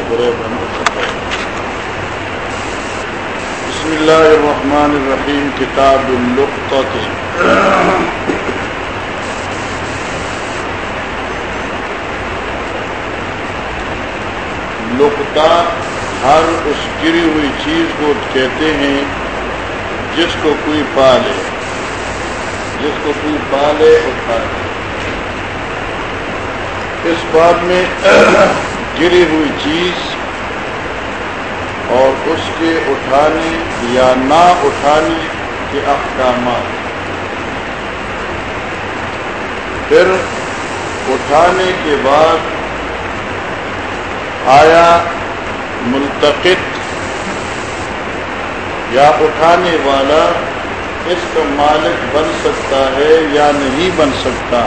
شکر بسم اللہ الرحمن الرحیم، کتاب القت لقطہ ہر اس گری ہوئی چیز کو کہتے ہیں جس کو کوئی پالے جس کو کوئی پالے اٹھائے اس بات میں گری ہوئی چیز اور اس کے اٹھانے یا نہ اٹھانے کے احکامات۔ پھر اٹھانے کے بعد آیا ملتقط یا اٹھانے والا اس کا مالک بن سکتا ہے یا نہیں بن سکتا۔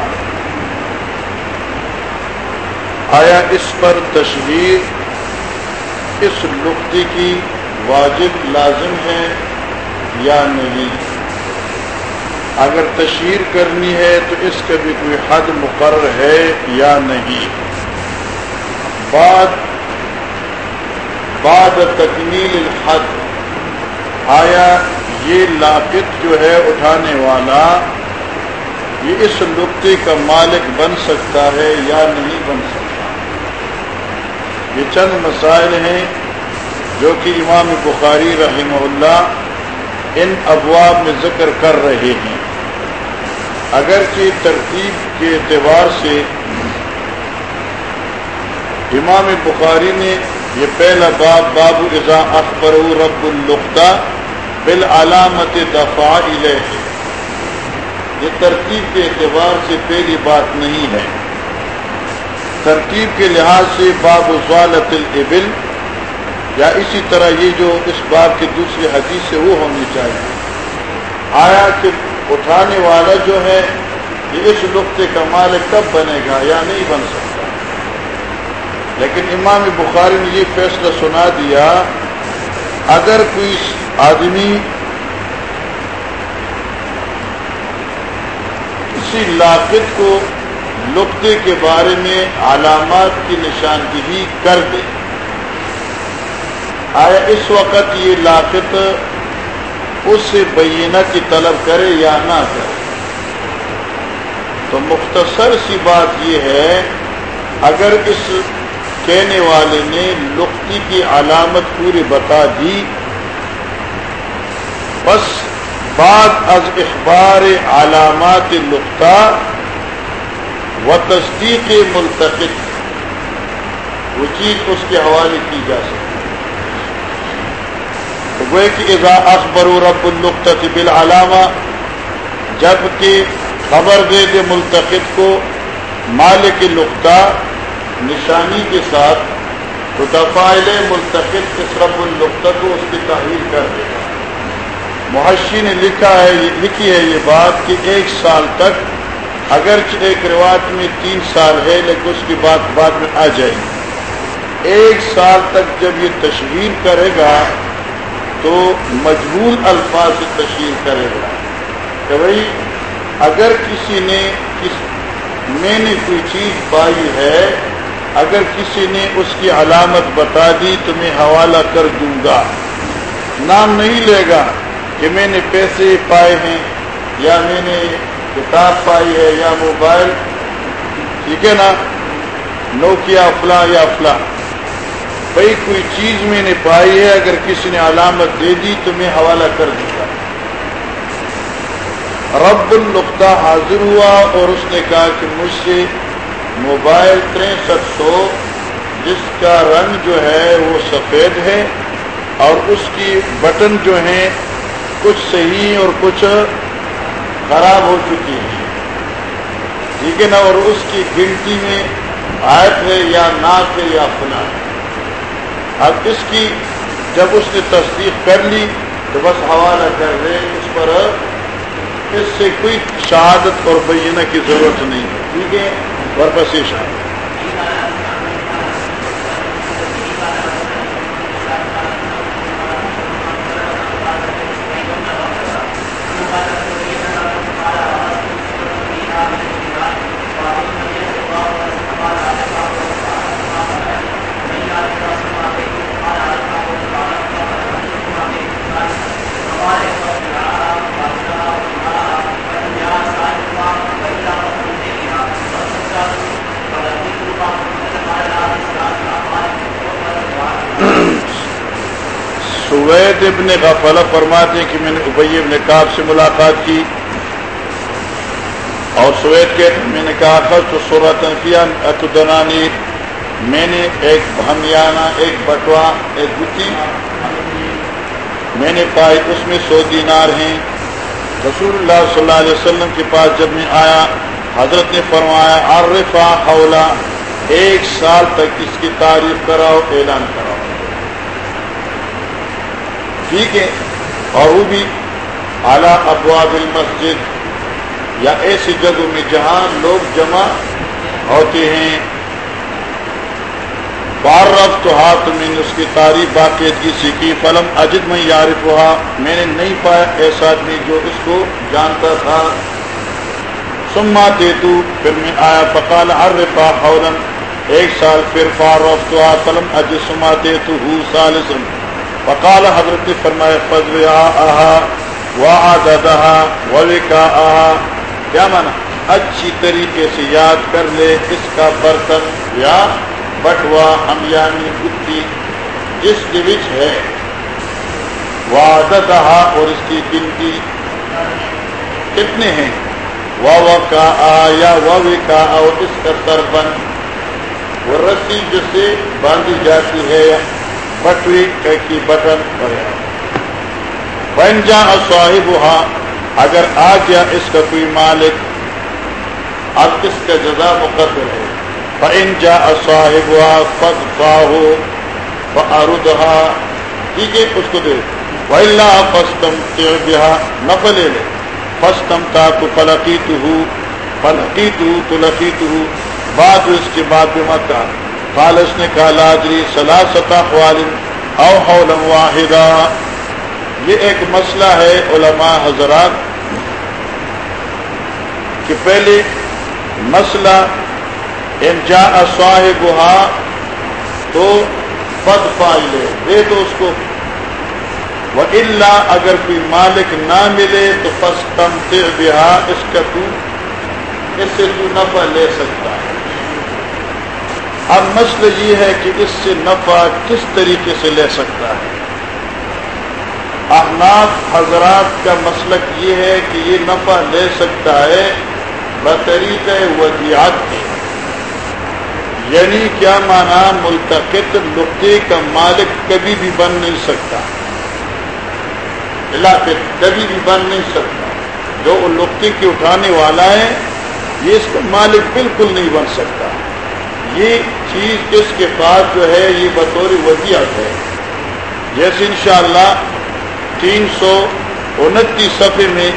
آیا اس پر تشہیر اس لقطے کی واجب لازم ہے یا نہیں؟ اگر تشہیر کرنی ہے تو اس کا بھی کوئی حد مقرر ہے یا نہیں؟ بعد بعد تکمیل الحد، آیا یہ لاقت جو ہے اٹھانے والا، یہ اس نقطے کا مالک بن سکتا ہے یا نہیں بن سکتا؟ یہ چند مسائل ہیں جو کہ امام بخاری رحمہ اللہ ان ابواب میں ذکر کر رہے ہیں۔ اگرچہ ترتیب کے اعتبار سے امام بخاری نے یہ پہلا باب باب ازا اخبر رب القطہ بالعلامت دفاع یہ ترتیب کے اعتبار سے پہلی بات نہیں ہے۔ ترتیب کے لحاظ سے باب وزالت الابل، یا اسی طرح یہ جو اس باب کی دوسری حدیث سے وہ ہونی چاہیے۔ آیا کہ اٹھانے والا جو ہے، یہ اس نقطے کا مالک کب بنے گا یا نہیں بن سکتا۔ لیکن امام بخاری نے یہ فیصلہ سنا دیا، اگر کوئی آدمی کسی لاقت کو نقطے کے بارے میں علامات کی نشاندہی کر دے۔ آیا اس وقت یہ لاقت اس سے بینہ کی طلب کرے یا نہ کرے؟ تو مختصر سی بات یہ ہے، اگر اس کہنے والے نے لقتی کی علامت پوری بتا دی، بس بعد از اخبار علامات لقطہ و تصدیق ملتقط وہ چیز اس کے حوالے کی جا سکتی وہ کہ اذا اخبر رب القط بالعلامہ، جبکہ خبر دے دے ملتقط کو مالک لقطہ نشانی کے ساتھ، تو دفائل ملتقط رب القطہ کو اس کی تحریر کر دے گا۔ محشی نے لکھا ہے، لکھی ہے یہ بات کہ ایک سال تک اگر ایک روایت میں تین سال ہے، لیکن اس کی بات بعد میں آ جائے گی۔ ایک سال تک جب یہ تشہیر کرے گا، تو مجبور الفاظ سے تشہیر کرے گا۔ کہ بھائی، اگر کسی نے کس میں نے کوئی چیز پائی ہے، اگر کسی نے اس کی علامت بتا دی، تو میں حوالہ کر دوں گا۔ نام نہیں لے گا کہ میں نے پیسے پائے ہیں یا میں نے کتاب پائی ہے یا موبائل؟ ٹھیک ہے نا؟ نوکیا فلاں یا فلاں۔ بھائی کوئی چیز میں نے پائی ہے، اگر کسی نے علامت دے دی تو میں حوالہ کر دوں گا۔ رب القطہ حاضر ہوا اور اس نے کہا کہ مجھ سے موبائل تریسٹھ سو، جس کا رنگ جو ہے وہ سفید ہے اور اس کی بٹن جو ہیں کچھ صحیح اور کچھ خراب ہو چکی ہیں۔ ٹھیک ہے نا؟ اور اس کی گنتی میں آیت ہے یا ناک ہے یا فنا۔ اب اس کی جب اس نے تصدیق کر لی تو بس حوالہ کر رہے اس پر۔ اس سے کوئی شہادت اور بینہ کی ضرورت نہیں۔ ہے ٹھیک ہے؟ برپسیشا سوید ابن غفلہ فرماتے ہیں کہ میں نے ابئی ابن کاب سے ملاقات کی اور سوید کے میں نے کہا تھا تو سورت اتدنانی. میں نے ایک بھمیانہ ایک بٹوا، ایک گتی میں نے پائی، اس میں سو دینار ہیں۔ رسول اللہ صلی اللہ علیہ وسلم کے پاس جب میں آیا، حضرت نے فرمایا، عرفا حولا، ایک سال تک اس کی تعریف کراؤ، اعلان کراؤ۔ ٹھیک ہے اور وہ بھی اعلیٰ ابواب المسجد یا ایسی جگہوں میں جہاں لوگ جمع ہوتے ہیں۔ بار رف تو ہاتھ میں نے اس کی تعریف باقاعدگی سیکھی۔ فلم اجد میں یارف ہوا میں نے نہیں پایا ایسا آدمی جو اس کو جانتا تھا۔ سما دے تو پھر میں آیا۔ پکال ہر رفا فورن ایک سال پھر فار رف تو فلم اج سما دے تو ہوں سال پکال حضرت فرمائے فضل آہا واہ دہا آہا کیا مانا؟ اچھی طریقے سے یاد کر لے، اس کا برتن یا بٹوا ہمیانی گتی جس کے وچ ہے۔ وادتہا اور اس کی گنتی کتنے ہیں؟ و کا آ یا و کا اور اس کا سربن وہ رسی جس سے باندھی جاتی ہے بٹوی کی بٹن وغیرہ بن جا صاحب اگر آ گیا اس کا کوئی مالک، اب اس کا جزا مقدر ہے۔ فإن جاء صاحبها فاقفاه فأردها۔ ٹھیک ہے، اس کو دے۔ وَإِلَّا فَاسْتَمْتِعْ بِهَا نفل لے فَاسْتَمْتَعْتُ فَلَقِيتُهُ فَلَقِيتُهُ تُلَقِيتُهُ۔ بعد اس کے بعد بمکہ قال اس نے کہا لاجری سلاسط احوال او حولا واحدا۔ یہ ایک مسئلہ ہے علماء حضرات کہ پہلے مسئلہ، ان جا صاحب تو بد فائلے دے دو اس کو۔ وہ اللہ اگر کوئی مالک نہ ملے تو بس کم بہا اس کا تو، اس سے تو نفع لے سکتا ہے۔ اب مسئلہ یہ ہے کہ اس سے نفع کس طریقے سے لے سکتا ہے؟ احناف حضرات کا مسلک یہ ہے کہ یہ نفع لے سکتا ہے بطریق ودیات کے۔ یعنی کیا مانا ملتقط نقطے کا مالک کبھی بھی بن نہیں سکتا؟ علاقے کبھی بھی بن نہیں سکتا۔ جو نقطے کے اٹھانے والا ہے، یہ اس کا مالک بالکل نہیں بن سکتا۔ یہ چیز اس کے پاس جو ہے یہ بطور وضیعت ہے۔ جیسے انشاءاللہ تین سو انتیس صفحے میں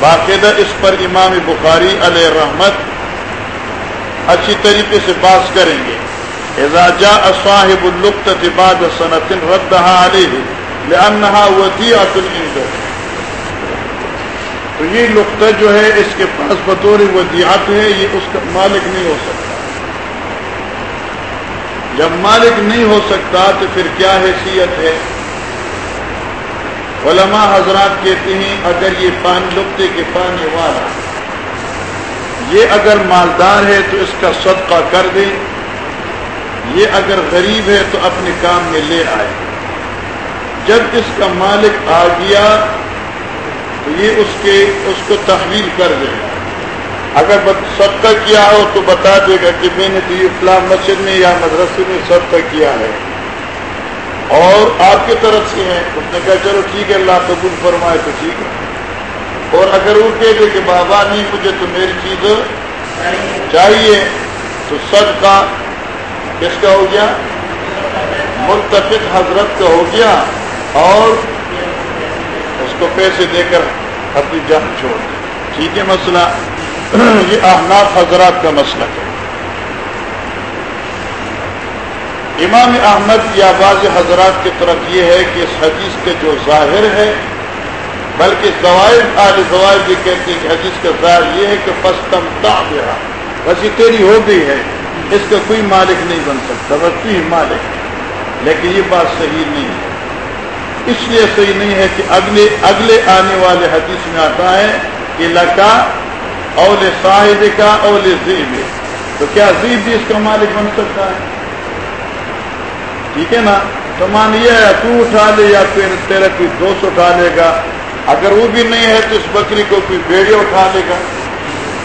باقاعدہ اس پر امام بخاری علیہ رحمت اچھی طریقے سے باز کریں گے۔ اعزاجا صاحب القت بعد صنعت ردها علیہ لأنها ودیعت الانجر تو یہ نقطہ جو ہے اس کے پاس بطور ودیعت ہے، یہ اس کا مالک نہیں ہو سکتا۔ جب مالک نہیں ہو سکتا تو پھر کیا حیثیت ہے؟ علماء حضرات کہتے ہیں، اگر یہ پانی، لقطے کے پانے والا یہ اگر مالدار ہے تو اس کا صدقہ کر دے، یہ اگر غریب ہے تو اپنے کام میں لے آئے۔ جب اس کا مالک آ گیا تو یہ اس کے، اس کو تحویل کر دے۔ گا اگر صدقہ کیا ہو تو بتا دے گا کہ میں نے تو یہ فلاں مسجد میں یا مدرسے میں صدقہ کیا ہے۔ اور آپ کی طرف سے ہے اس نے کہا، چلو ٹھیک ہے، اللہ قبول فرمائے تو ٹھیک ہے۔ اور اگر وہ کہہ دے کہ بابا نہیں، مجھے تو میری چیز چاہیے، تو سب کا کس کا ہو گیا؟ متفق حضرت کا ہو گیا۔ اور اس کو پیسے دے کر اپنی جان چھوڑ دے ٹھیک ہے، مسئلہ یہ احناف حضرات کا مسئلہ ہے۔ امام احمد یا بعض حضرات کی طرف یہ ہے کہ اس حدیث کے جو ظاہر ہے، بلکہ زوائد آج زوائد یہ کہتے ہیں کہ حدیث کا ظاہر یہ ہے کہ پستم تابعہ بس یہ تیری ہو گئی ہے، اس کا کوئی مالک نہیں بن سکتا بس تو ہی مالک۔ لیکن یہ بات صحیح نہیں ہے۔ اس لیے صحیح نہیں ہے کہ اگلے اگلے آنے والے حدیث میں آتا ہے کہ لکا اول صاحب کا اول زیب تو کیا زیب بھی اس کا مالک بن سکتا ہے؟ ٹھیک ہے نا؟ تو مان یہ ہے، تو اٹھا لے یا پھر تیرا کوئی دوست اٹھا لے گا۔ اگر وہ بھی نہیں ہے تو اس بکری کو کوئی بیڑے اٹھا لے گا۔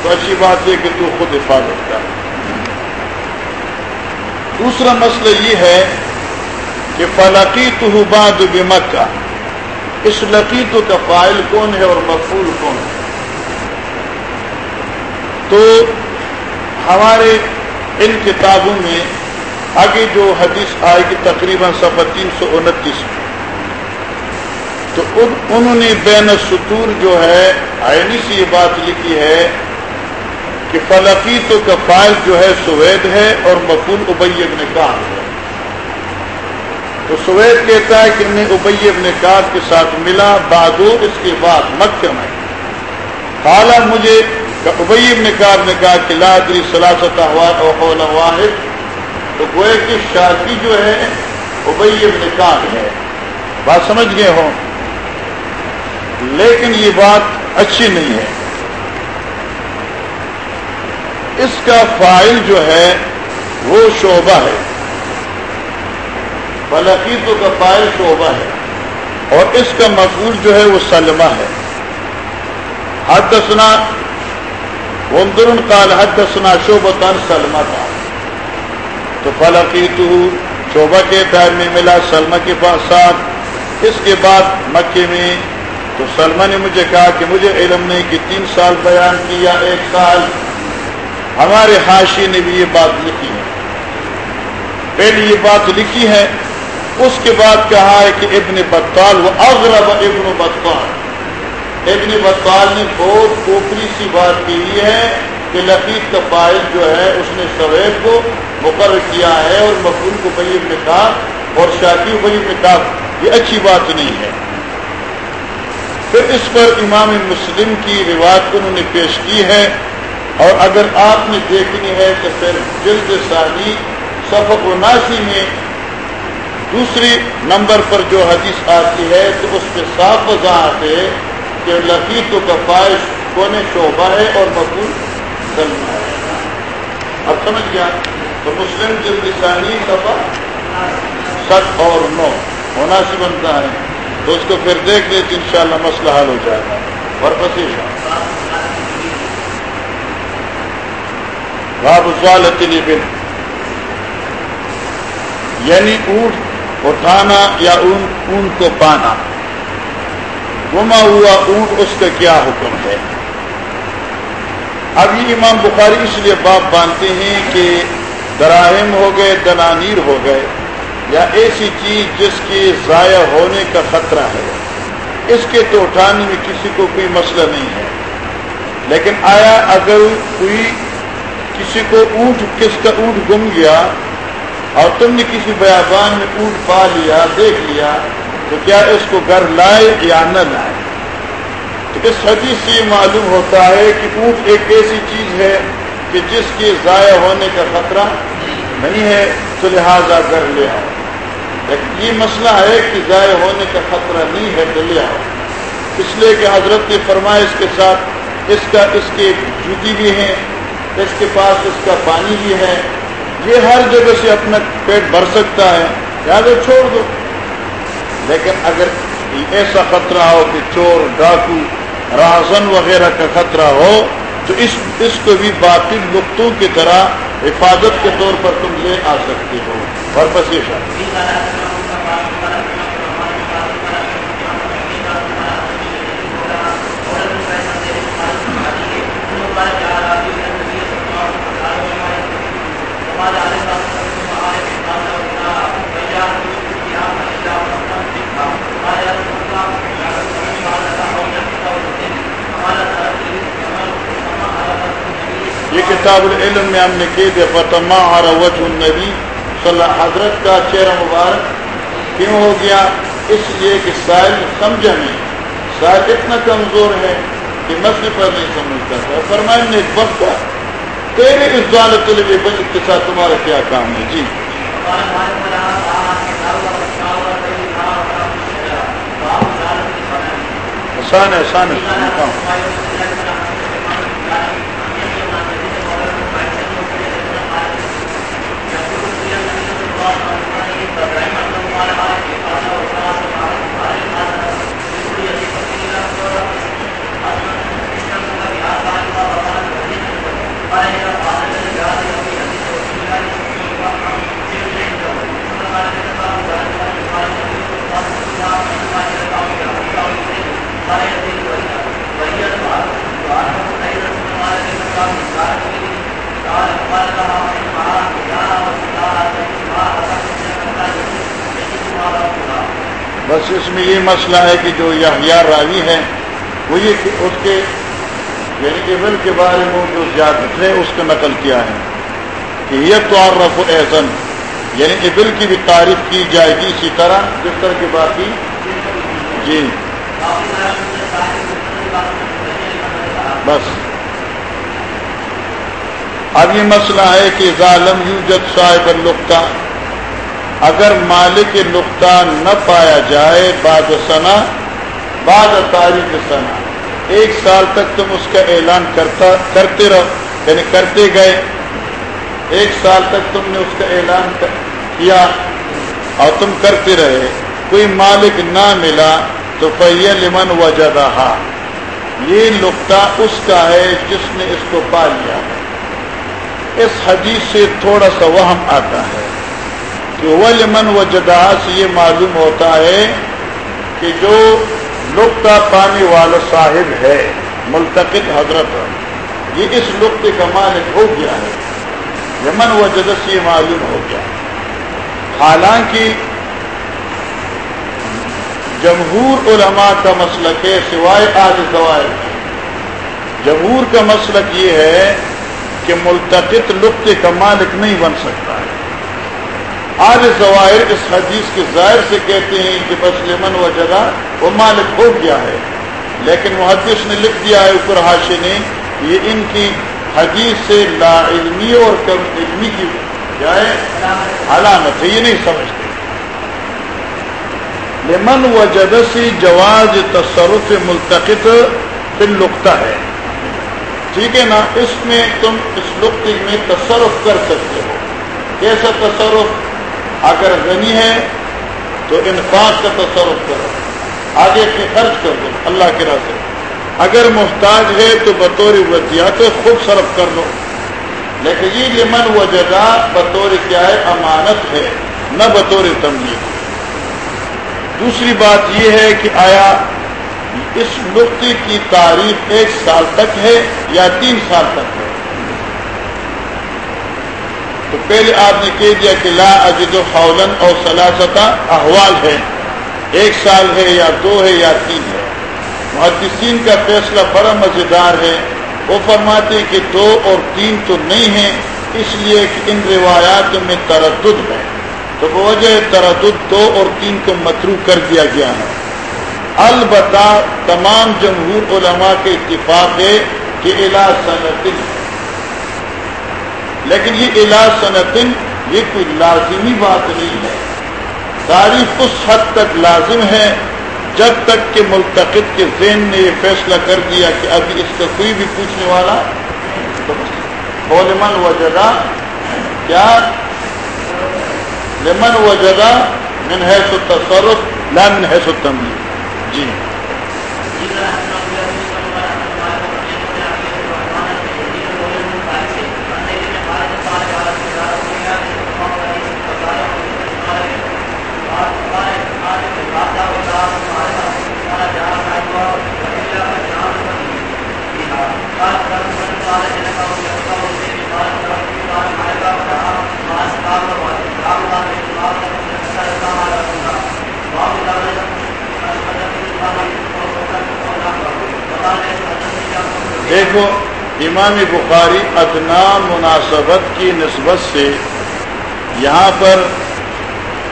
تو اچھی بات ہے کہ تو خود حفاظت کر۔ دوسرا مسئلہ یہ ہے کہ فلقی تو باد مکہ اس لقیتوں کا فائل کون ہے اور مقبول کون ہے؟ تو ہمارے ان کتابوں میں آگے جو حدیث آئے گی تقریباً سفر تین سو انتیس میں، تو انہوں نے بین ستور جو ہے، آئینی سے یہ بات لکھی ہے کہ فلقیتوں کا فائل جو ہے سوید ہے اور مقبول ابیب نے کہا ہے۔ تو سوید کہتا ہے کہ میں ابی ابن کاب کے ساتھ ملا بہادر اس کے بعد مکہ میں۔ حالا مجھے ابئی ابن کاب نے کہا کہ لادری سلاست واحد، تو گوئے کی شادی جو ہے، ابئی ابن کاب ہے۔ بات سمجھ گئے ہو لیکن یہ بات اچھی نہیں ہے۔ اس کا فائل جو ہے، وہ شعبہ ہے۔ بلقیتوں کا فائل شعبہ ہے۔ اور اس کا مقبول جو ہے، وہ سلمہ ہے۔ حد دسنا ومدرن کال حد شوبتان سلمہ تھا تو فلقیت شعبہ کے پیر میں ملا سلمہ کے پاس ساتھ اس کے بعد مکے میں، تو سلمہ نے مجھے کہا کہ مجھے علم نہیں کہ تین سال بیان کیا، ایک سال. ہمارے حاشی نے بھی یہ بات لکھی ہے۔ پہلی یہ بات لکھی ہے، اس کے بعد کہا ہے کہ ابن بطال وہ اغرب ابن بطال. ابن بطال نے بہت اوپری سی بات کی ہے کہ لقیب کا فائل جو ہے، اس نے شعیب کو مقرر کیا ہے اور مقبول کو بھائی ابن اور شاکی بھائی ابن یہ اچھی بات نہیں ہے۔ پھر اس پر امام مسلم کی روایت انہوں نے پیش کی ہے اور اگر آپ نے دیکھنی ہے تو پھر جلد ثانی سفق و ناسی میں دوسری نمبر پر جو حدیث آتی ہے تو اس پہ صاف وضاحت ہے کہ لقیت و کفائش کونے شعبہ ہے اور مقبول سلم ہے۔ اب سمجھ گیا؟ تو مسلم جلد ثانی سفا ست اور نو ہونا سی بنتا ہے۔ تو اس کو پھر دیکھ لیں تو ان شاء اللہ مسئلہ حل ہو جائے گا۔ اور پسی باب بن یعنی اونٹ اٹھانا یا اونٹ اونٹ کو پانا۔ گما ہوا اونٹ اس کا کیا حکم ہے؟ اب یہ امام بخاری اس لیے باپ باندھتے ہیں کہ دراہم ہو گئے، دنانیر ہو گئے، یا ایسی چیز جس کے ضائع ہونے کا خطرہ ہے۔ اس کے تو اٹھانے میں کسی کو کوئی مسئلہ نہیں ہے۔ لیکن آیا اگر کوئی کسی کو اونٹ، کس کا اونٹ گم گیا اور تم نے کسی بیابان میں اونٹ پا لیا، دیکھ لیا تو کیا اس کو گھر لائے یا نہ لائے؟ تو اس حدیث سے یہ معلوم ہوتا ہے کہ اونٹ ایک ایسی چیز ہے کہ جس کے ضائع ہونے کا خطرہ نہیں ہے، تو لہٰذا گھر لے آؤ۔ لیکن یہ مسئلہ ہے کہ ضائع ہونے کا خطرہ نہیں ہے تو لے آؤ۔ اس لیے کہ حضرت نے فرمایا اس کے ساتھ اس کا اس کے جوتی بھی ہیں، اس کے پاس اس کا پانی بھی ہے۔ یہ ہر جگہ سے اپنا پیٹ بھر سکتا ہے۔ لہٰذا چھوڑ دو۔ لیکن اگر ایسا خطرہ ہو کہ چور، ڈاکو، رازن وغیرہ کا خطرہ ہو، تو اس اس کو بھی باقی نقطوں کی طرح حفاظت کے طور پر تم لے آ سکتے ہو۔ اور بس یہ یہ کتاب العلم میں ہم نے کی دے فتما وجہ النبی۔ صلی اللہ، حضرت کا چہرہ مبارک کیوں ہو گیا؟ اس لیے کہ سائل سمجھا نہیں۔ سائل اتنا کمزور ہے کہ مسئلے پر نہیں سمجھتا۔ تھا فرمائے نے ایک وقت تیرے اس دولت ضالت بچت کے ساتھ تمہارا کیا کام ہے؟ جی۔ آسان ہے آسان ہے۔ بس اس میں یہ مسئلہ ہے کہ جو یہ راوی ہے وہ یہ اس کے یعنی ابل کے بارے میں جو زیادت ہے اس کو نقل کیا ہے کہ یہ تو رف احسن یعنی ابل کی بھی تعریف کی جائے گی اسی طرح جس طرح کی باقی۔ جی۔ بس۔ اب یہ مسئلہ ہے کہ ظالم یوجد صاحب القطہ اگر مالک نقطہ نہ پایا جائے بعد سنا بعد تاریخ سنا ایک سال تک تم اس کا اعلان کرتا کرتے رہو یعنی کرتے گئے۔ ایک سال تک تم نے اس کا اعلان کیا اور تم کرتے رہے۔ کوئی مالک نہ ملا تو پہیے لمن وجہ رہا یہ نقطہ اس کا ہے جس نے اس کو پا لیا۔ اس حدیث سے تھوڑا سا وہم آتا ہے کہ ولمن و جدا سے یہ معلوم ہوتا ہے کہ جو نقطہ پانے والا صاحب ہے، ملتقط حضرت۔ یہ اس نقطے کا مالک ہو گیا ہے۔ یمن و جد سے یہ معلوم ہو گیا۔ حالانکہ جمہور علماء کا مسلک ہے، سوائے آج سوائے۔ جمہور کا مسلک یہ ہے کہ ملتقط نقطے کا مالک نہیں بن سکتا ہے۔ آج ظواہر اس حدیث کے ظاہر سے کہتے ہیں کہ بس لمن و جگہ وہ مالک ہو گیا ہے۔ لیکن محدث نے لکھ دیا ہے اوپر حاشے نے یہ ان کی حدیث سے لا علمی اور کم علمی کی جائے علامت ہے، یہ نہیں سمجھتے۔ لمن و جدسی جواز تصرف ملتقط پھر لکتا ہے۔ ٹھیک ہے نا؟ اس میں تم اس لقطے میں تصرف کر سکتے ہو۔ کیسا تصرف؟ اگر غنی ہے تو انفاق کا تصرف کرو۔ آگے سے خرچ کر دو اللہ کے راستے اگر محتاج ہے تو بطور وضیات خود صرف کر لو۔ لیکن یہ لمن و جگہ بطور کیا ہے امانت ہے، نہ بطور تملیغ۔ دوسری بات یہ ہے کہ آیا اس نقطے کی تاریخ ایک سال تک ہے یا تین سال تک ہے؟ تو پہلے آپ نے کہہ دیا کہ لا اجد فولن اور سلاستہ احوال ہے ایک سال ہے یا دو ہے یا تین ہے۔ محدثین کا فیصلہ بڑا مزیدار ہے۔ وہ فرماتے کہ دو اور تین تو نہیں ہیں، اس لیے کہ ان روایات میں تردد ہے۔ تو وجہ تردد دو اور تین کو مترو کر دیا گیا ہے۔ البتہ تمام جمہور علماء کے اتفاق ہے کہ علاج صنعت لیکن یہ علاج صنعتن یہ کوئی لازمی بات نہیں ہے۔ تعریف اس حد تک لازم ہے، جب تک کہ ملتقد کے ذہن نے یہ فیصلہ کر دیا کہ ابھی اس کا کوئی بھی پوچھنے والا لمن و جگہ کیا؟ لمن و جگہ من ہے سو تصرف لا من ہے سو تمیر جی۔ دیکھو، امام بخاری ادنا مناسبت کی نسبت سے یہاں پر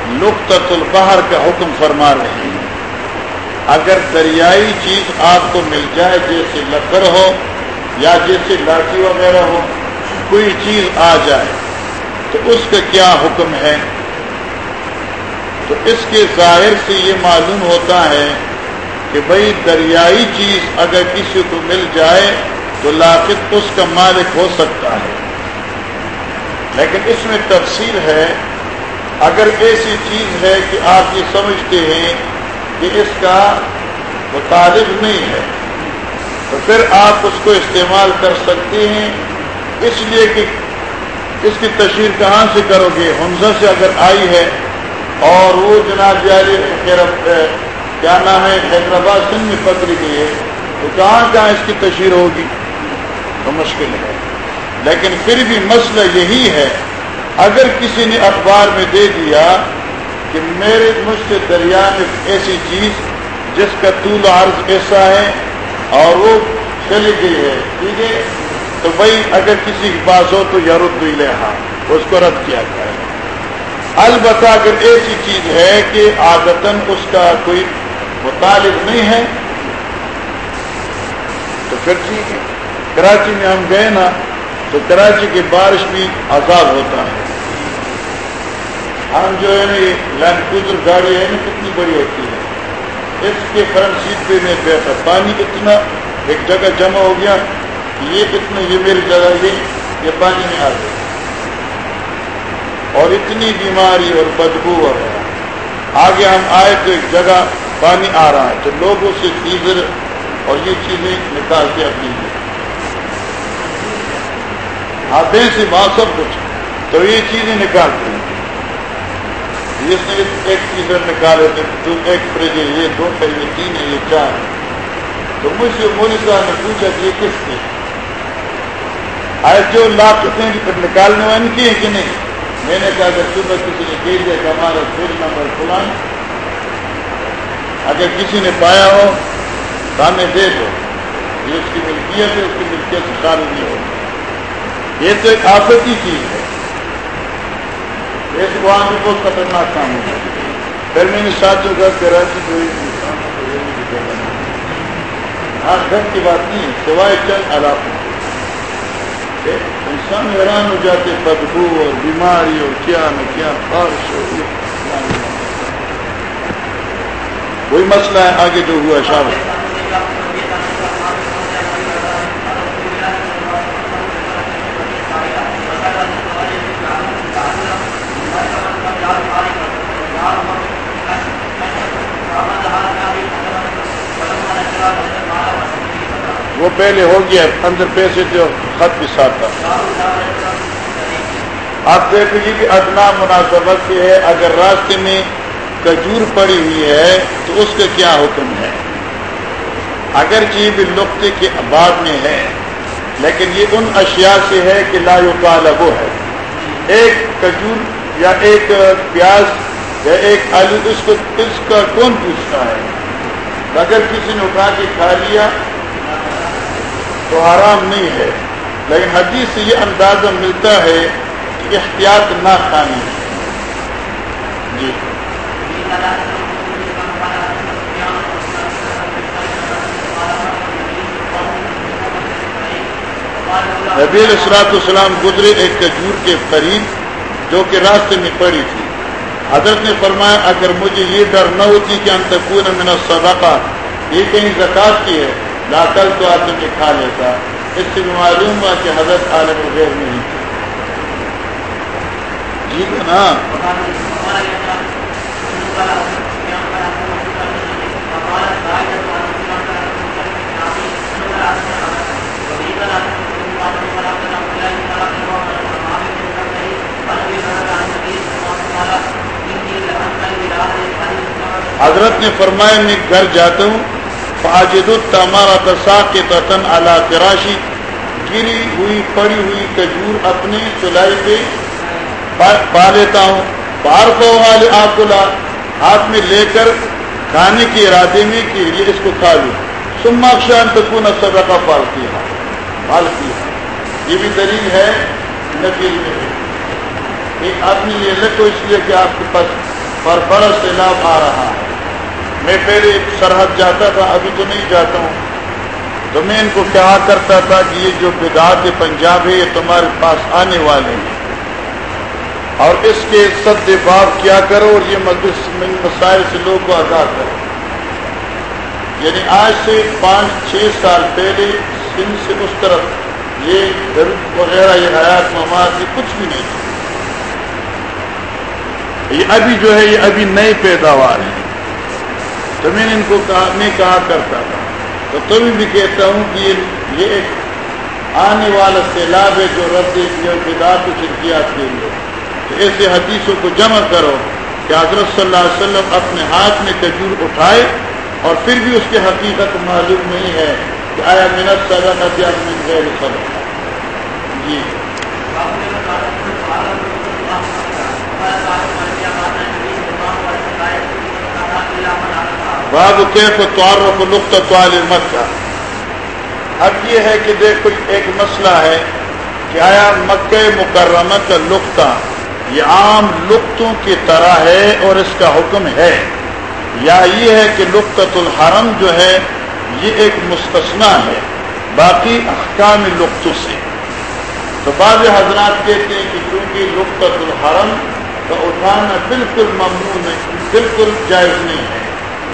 نقطۃ البحر کا حکم فرما رہے ہیں۔ اگر دریائی چیز آپ کو مل جائے، جیسے لکڑ ہو یا جیسے لاٹھی وغیرہ ہو، کوئی چیز آ جائے۔ تو اس کا کیا حکم ہے؟ تو اس کے ظاہر سے یہ معلوم ہوتا ہے کہ بھائی دریائی چیز اگر کسی کو مل جائے تو لاقت اس کا مالک ہو سکتا ہے۔ لیکن اس میں تفصیل ہے، اگر ایسی چیز ہے کہ آپ یہ سمجھتے ہیں کہ اس کا مطالب نہیں ہے، تو پھر آپ اس کو استعمال کر سکتے ہیں۔ اس لیے کہ اس کی تشہیر کہاں سے کرو گے؟ حمزہ سے اگر آئی ہے اور وہ جناب کیا نام ہے؟ حیدرآباد سندھ میں پکڑی گئی ہے، تو کہاں کہاں اس کی تشہیر ہوگی؟ تو مشکل ہے۔ لیکن پھر بھی مسئلہ یہی ہے، اگر کسی نے اخبار میں دے دیا کہ میرے مجھ سے دریا میں ایسی چیز جس کا طول عرض ایسا ہے اور وہ چلی گئی ہے، ٹھیک ہے؟ تو بھائی اگر کسی کے پاس ہو تو یارد لے ہاں اس کو رد کیا جائے۔ البتہ اگر ایسی چیز ہے کہ آدتن اس کا کوئی مطالب نہیں ہے، تو پھر ٹھیک ہے۔ کراچی میں ہم گئے نا، تو کراچی کی بارش بھی آزاد ہوتا ہے۔ ہم جو ہے نا، یہ لینڈ کروزر گاڑی ہے نا، کتنی بڑی ہوتی ہے۔ اس کے فرنٹ سیٹ پہ میں بیٹھا پانی اتنا ایک جگہ جمع ہو گیا۔ یہ اتنا یہ میری جگہ، یہ یہ پانی میں آ گیا اور اتنی بیماری اور بدبو اور آگے ہم آئے تو ایک جگہ پانی آ رہا ہے تو لوگوں سے فیزر اور یہ چیزیں نکال کے اپنی آتے سے وہاں سب کچھ تو یہ چیزیں نکالتے ہیں جس نے ایک فیزر نکالے تو ایک فریج ہے، یہ دو ہے، یہ تین ہے، یہ چار تو مجھ سے مولوی صاحب نے پوچھا کہ یہ کس کے آج جو لاکھ کتنے نکالنے والے کی ہے کہ نہیں؟ میں نے کہا، اگر صبح کسی نے کہہ دیا کہ ہمارا فیل نمبر فلان، اگر کسی نے پایا ہو تو ہمیں دے دو۔ یہ اس کی ملکیت ہے، اس کی ملکیت سے نہیں ہوگی۔ یہ تو ایک آفتی چیز ہے۔ اس وہاں بھی بہت خطرناک کام ہوگا پھر میں نے ساتھوں کا کراچی کوئی ہاں گھر کی بات نہیں ہے، سوائے چند علاقوں انسان حیران ہو جاتے بدبو اور بیماری اور کیا نہ کیا بارش ہو کوئی مسئلہ ہے، آگے جو ہوا شاہ وہ پہلے ہو گیا اندر پیسے جو خط بھی ساتھ تھا۔ آپ دیکھیں گے کہ ادنا مناسبت سے ہے، اگر راستے میں کجور پڑی ہوئی ہے تو اس کا کیا حکم ہے؟ اگر چیز بھی نقطے کے بعد میں ہے، لیکن یہ ان اشیاء سے ہے کہ لا کالا ہے۔ ایک کجور یا ایک پیاز یا ایک آلو، اس کو اس کا کون پوچھتا ہے؟ اگر کسی نے اٹھا کے کھا لیا تو حرام نہیں ہے۔ لیکن حدیث سے یہ اندازہ ملتا ہے کہ احتیاط نہ کھانی جی۔ نبی اسرات السلام گزرے ایک کجور کے قریب جو کہ راستے میں پڑی تھی۔ حضرت نے فرمایا، اگر مجھے یہ ڈر نہ ہوتی کہ انتقون من صدقہ یہ کہیں زکات کی ہے؟ لاکل تو آتے میں کھا لیتا، اس سے معلوم ہوا کہ حضرت عالم غیر نہیں۔ تھی ٹھیک ہے نا؟ حضرت نے فرمایا، میں گھر جاتا ہوں فاجد التمارا تسا کے فراشی گری ہوئی، پڑی ہوئی کجور اپنے چلائی پہ پا لیتا ہوں۔ بار کو والے آپ کو ہاتھ میں لے کر کھانے کے ارادے میں کہ یہ اس کو کھا لوں۔ سما شان تکون سب کا پالتی ہے پالتی ہے یہ بھی دلیل ہے نفیل میں۔ ایک آدمی یہ لکھو اس لیے کہ آپ کے پاس پر بڑا سیلاب آ رہا ہے۔ میں پہلے سرحد جاتا تھا، ابھی تو نہیں جاتا ہوں۔ تو میں ان کو کہا کرتا تھا کہ یہ جو بدعت پنجاب ہے، یہ تمہارے پاس آنے والے ہیں۔ اور اس کے سد باب کیا کرو اور یہ مسائل سے لوگ کو آگاہ کرو۔ یعنی آج سے پانچ، چھ سال پہلے سندھ سے اس طرف یہ درد وغیرہ، یہ حیات مماد یہ کچھ بھی نہیں۔ یہ ابھی جو ہے، یہ ابھی نئی پیداوار ہے تو میں نے ان کو کہا میں کہا کرتا تھا۔ تو تمہیں بھی کہتا ہوں کہ یہ ایک آنے والا سیلاب ہے جو رد بدات شرکیات کے لیے۔ تو ایسے حدیثوں کو جمع کرو کہ حضرت صلی اللہ علیہ وسلم اپنے ہاتھ میں کجور اٹھائے اور پھر بھی اس کی حقیقت معلوم نہیں ہے کہ آیا منت سزا نہ من جی۔ باب کیف تعارف نقطہ طوال مکہ اب یہ ہے کہ دیکھو، ایک مسئلہ ہے کہ آیا مکہ مکرمہ کا نقطہ، یہ عام لقطوں کی طرح ہے اور اس کا حکم ہے۔ یا یہ ہے کہ لقطۃ الحرم جو ہے، یہ ایک مستثنا ہے، باقی احکام لقطوں سے۔ تو بعض حضرات کہتے ہیں کہ کیونکہ لقطۃ الحرم کا اٹھانا بالکل ممنوع نہیں، بالکل جائز نہیں ہے۔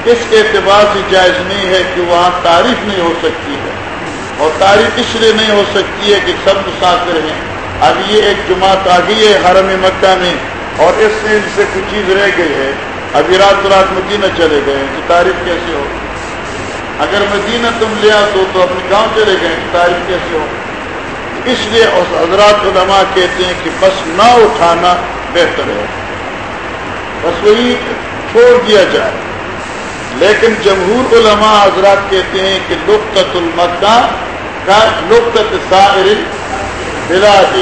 اس اعتبار سے جائز نہیں ہے کہ وہاں تعریف نہیں ہو سکتی ہے۔ اور تعریف اس لیے نہیں ہو سکتی ہے کہ سب مسافر ہیں۔ اب یہ ایک جماعت آ گئی ہے حرم مکہ میں اور اس سے سے کچھ چیز رہ گئی ہے۔ ابھی رات رات مدینہ چلے گئے تو تعریف کیسے ہو؟ اگر مدینہ تم لے آؤ تو اپنے گاؤں چلے گئے تو تعریف کیسے ہو؟ اس لیے اس حضرات علماء کہتے ہیں کہ بس نہ اٹھانا بہتر ہے۔ بس وہی چھوڑ دیا جائے۔ لیکن جمہور علماء حضرات کہتے ہیں کہ لقطت المکہ کا لقطت سائر بلاد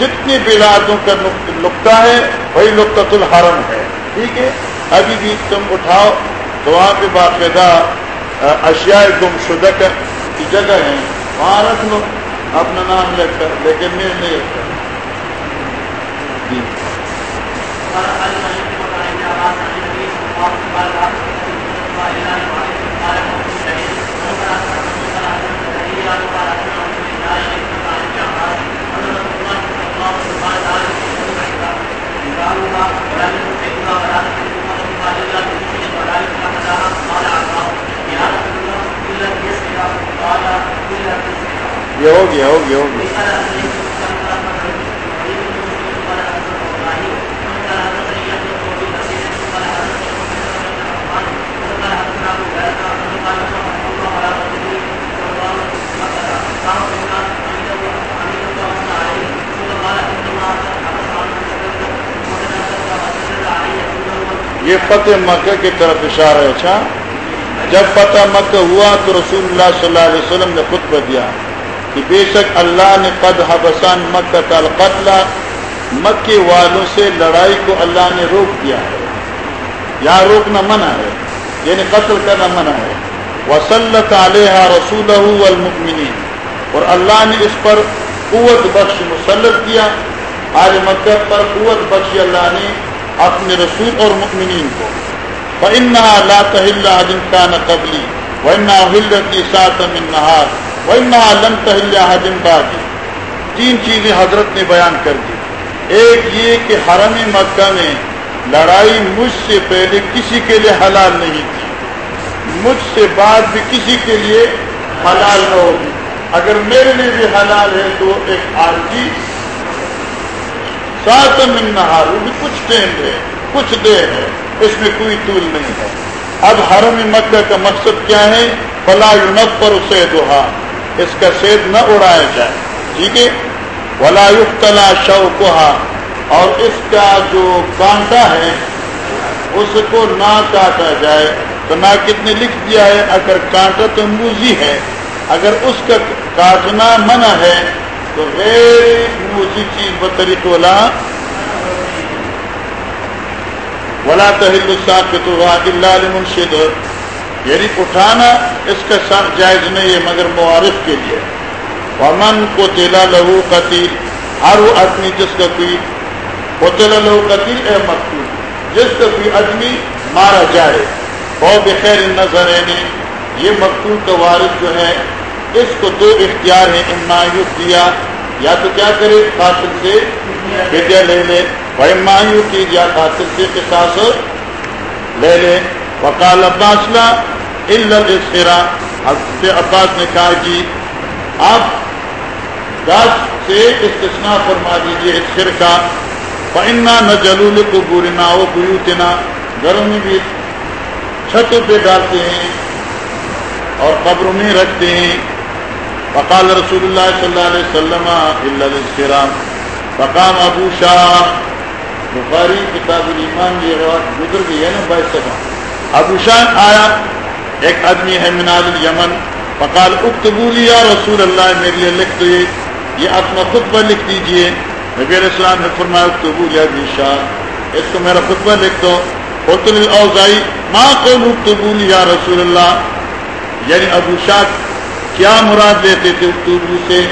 جتنی بلادوں کا نقطہ ہے، وہی لقطت الحرم ہے۔ ٹھیک ہے؟ ابھی بھی تم اٹھاؤ۔ تو وہاں پہ باقاعدہ اشیاء گم شدہ کی جگہ ہے وہاں رکھ لو۔ اپنا نام لکھ کر، لیکن میں نہیں رکھتا۔ جی۔ یہ ہو گیا ہو گیا ہو گیا۔ یہ فتح مکہ کی طرف اشارہ ہے اچھا؟ جب فتح مکہ ہوا تو رسول اللہ صلی اللہ علیہ وسلم نے خطبہ دیا کہ بے شک اللہ نے قد حبسان مکہ القتل مکے والوں سے لڑائی کو اللہ نے روک دیا ہے۔ یہاں روکنا منع ہے یعنی قتل کرنا منع ہے۔ وسلط علیہ رسول المؤمنین اور اللہ نے اس پر قوت بخش مسلط کیا۔ آج مکہ پر قوت بخش اللہ نے اپنے رسول اور مؤمنین کو۔ وَإِنَّهَا لَا تَحِلَّ عَدٍ كَانَ قَبْلِ وَإِنَّهَا حِلَّتِ سَاعَةً تین چیزیں حضرت نے بیان کر دی۔ ایک یہ کہ حرم مکہ میں لڑائی مجھ سے پہلے کسی کے لیے حلال نہیں تھی۔ مجھ سے بعد بھی کسی کے لیے حلال نہ ہوگی۔ اگر میرے لیے بھی حلال ہے تو ایک عارضی سات من نہار بھی کچھ ٹائم ہے، کچھ دیر ہے، اس میں کوئی طول نہیں ہے۔ اب حرم مکہ کا مقصد کیا ہے؟ فلا یونت پر اسے دوہا اس کا سید نہ اڑایا جائے۔ ٹھیک ہے؟ ولا یفتلا شو اور اس کا جو کانٹا ہے، اس کو نہ کاٹا جائے۔ تو نہ کتنے لکھ دیا ہے؟ اگر کانٹا تو موزی ہے۔ اگر اس کا کاٹنا منع ہے تو غیر موزی چیز بطریق ولا ولا تحل الساقط الا لمنشد. یعنی اٹھانا اس کا ساتھ جائز نہیں ہے مگر معارف کے لیے. ومن کو تلا لہو قتیل، ہر وہ آدمی جس کا کوئی قتل لہو قتیل، اے مقتول، جس کا کوئی آدمی مارا جائے اور بخیر نظر یہ مقتول کا وارث جو ہے اس کو دو اختیار ہیں امایو دیا یا تو کیا کرے؟ قاتل سے بدیا لے لے۔ بھائی مایو کی یا قاتل سے قصاص لے لے۔ وکال عباس الرا عباس نے کہا جی آپ گاس سے استثناء فرما دیجیے اس کا پہننا نہ جلول کو بورنا وہ بوتنا گھروں میں بھی چھتوں پہ ڈالتے ہیں اور قبروں میں رکھتے ہیں۔ فقال رسول اللہ صلی اللہ علیہ وسلم السلام فقام ابو شاہ. بخاری کتاب الایمان یہ روایت گزر گئی ہے نا بھائی سب ابو شاہ آیا، ایک آدمی ہے منال یمن. فقال اکتبولی یا رسول اللہ، میرے لیے لکھ دو یہ اپنا خطبہ لکھ دیجیے. نبی علیہ السلام نے فرمایا اکتبولی ابی شاہ. اس کو میرا خطبہ لکھ دو. قتل الاوزائی ما قول اکتبولی یا رسول اللہ؟ یعنی ابو شاہ کیا مراد لیتے تھے اکتبو سے؟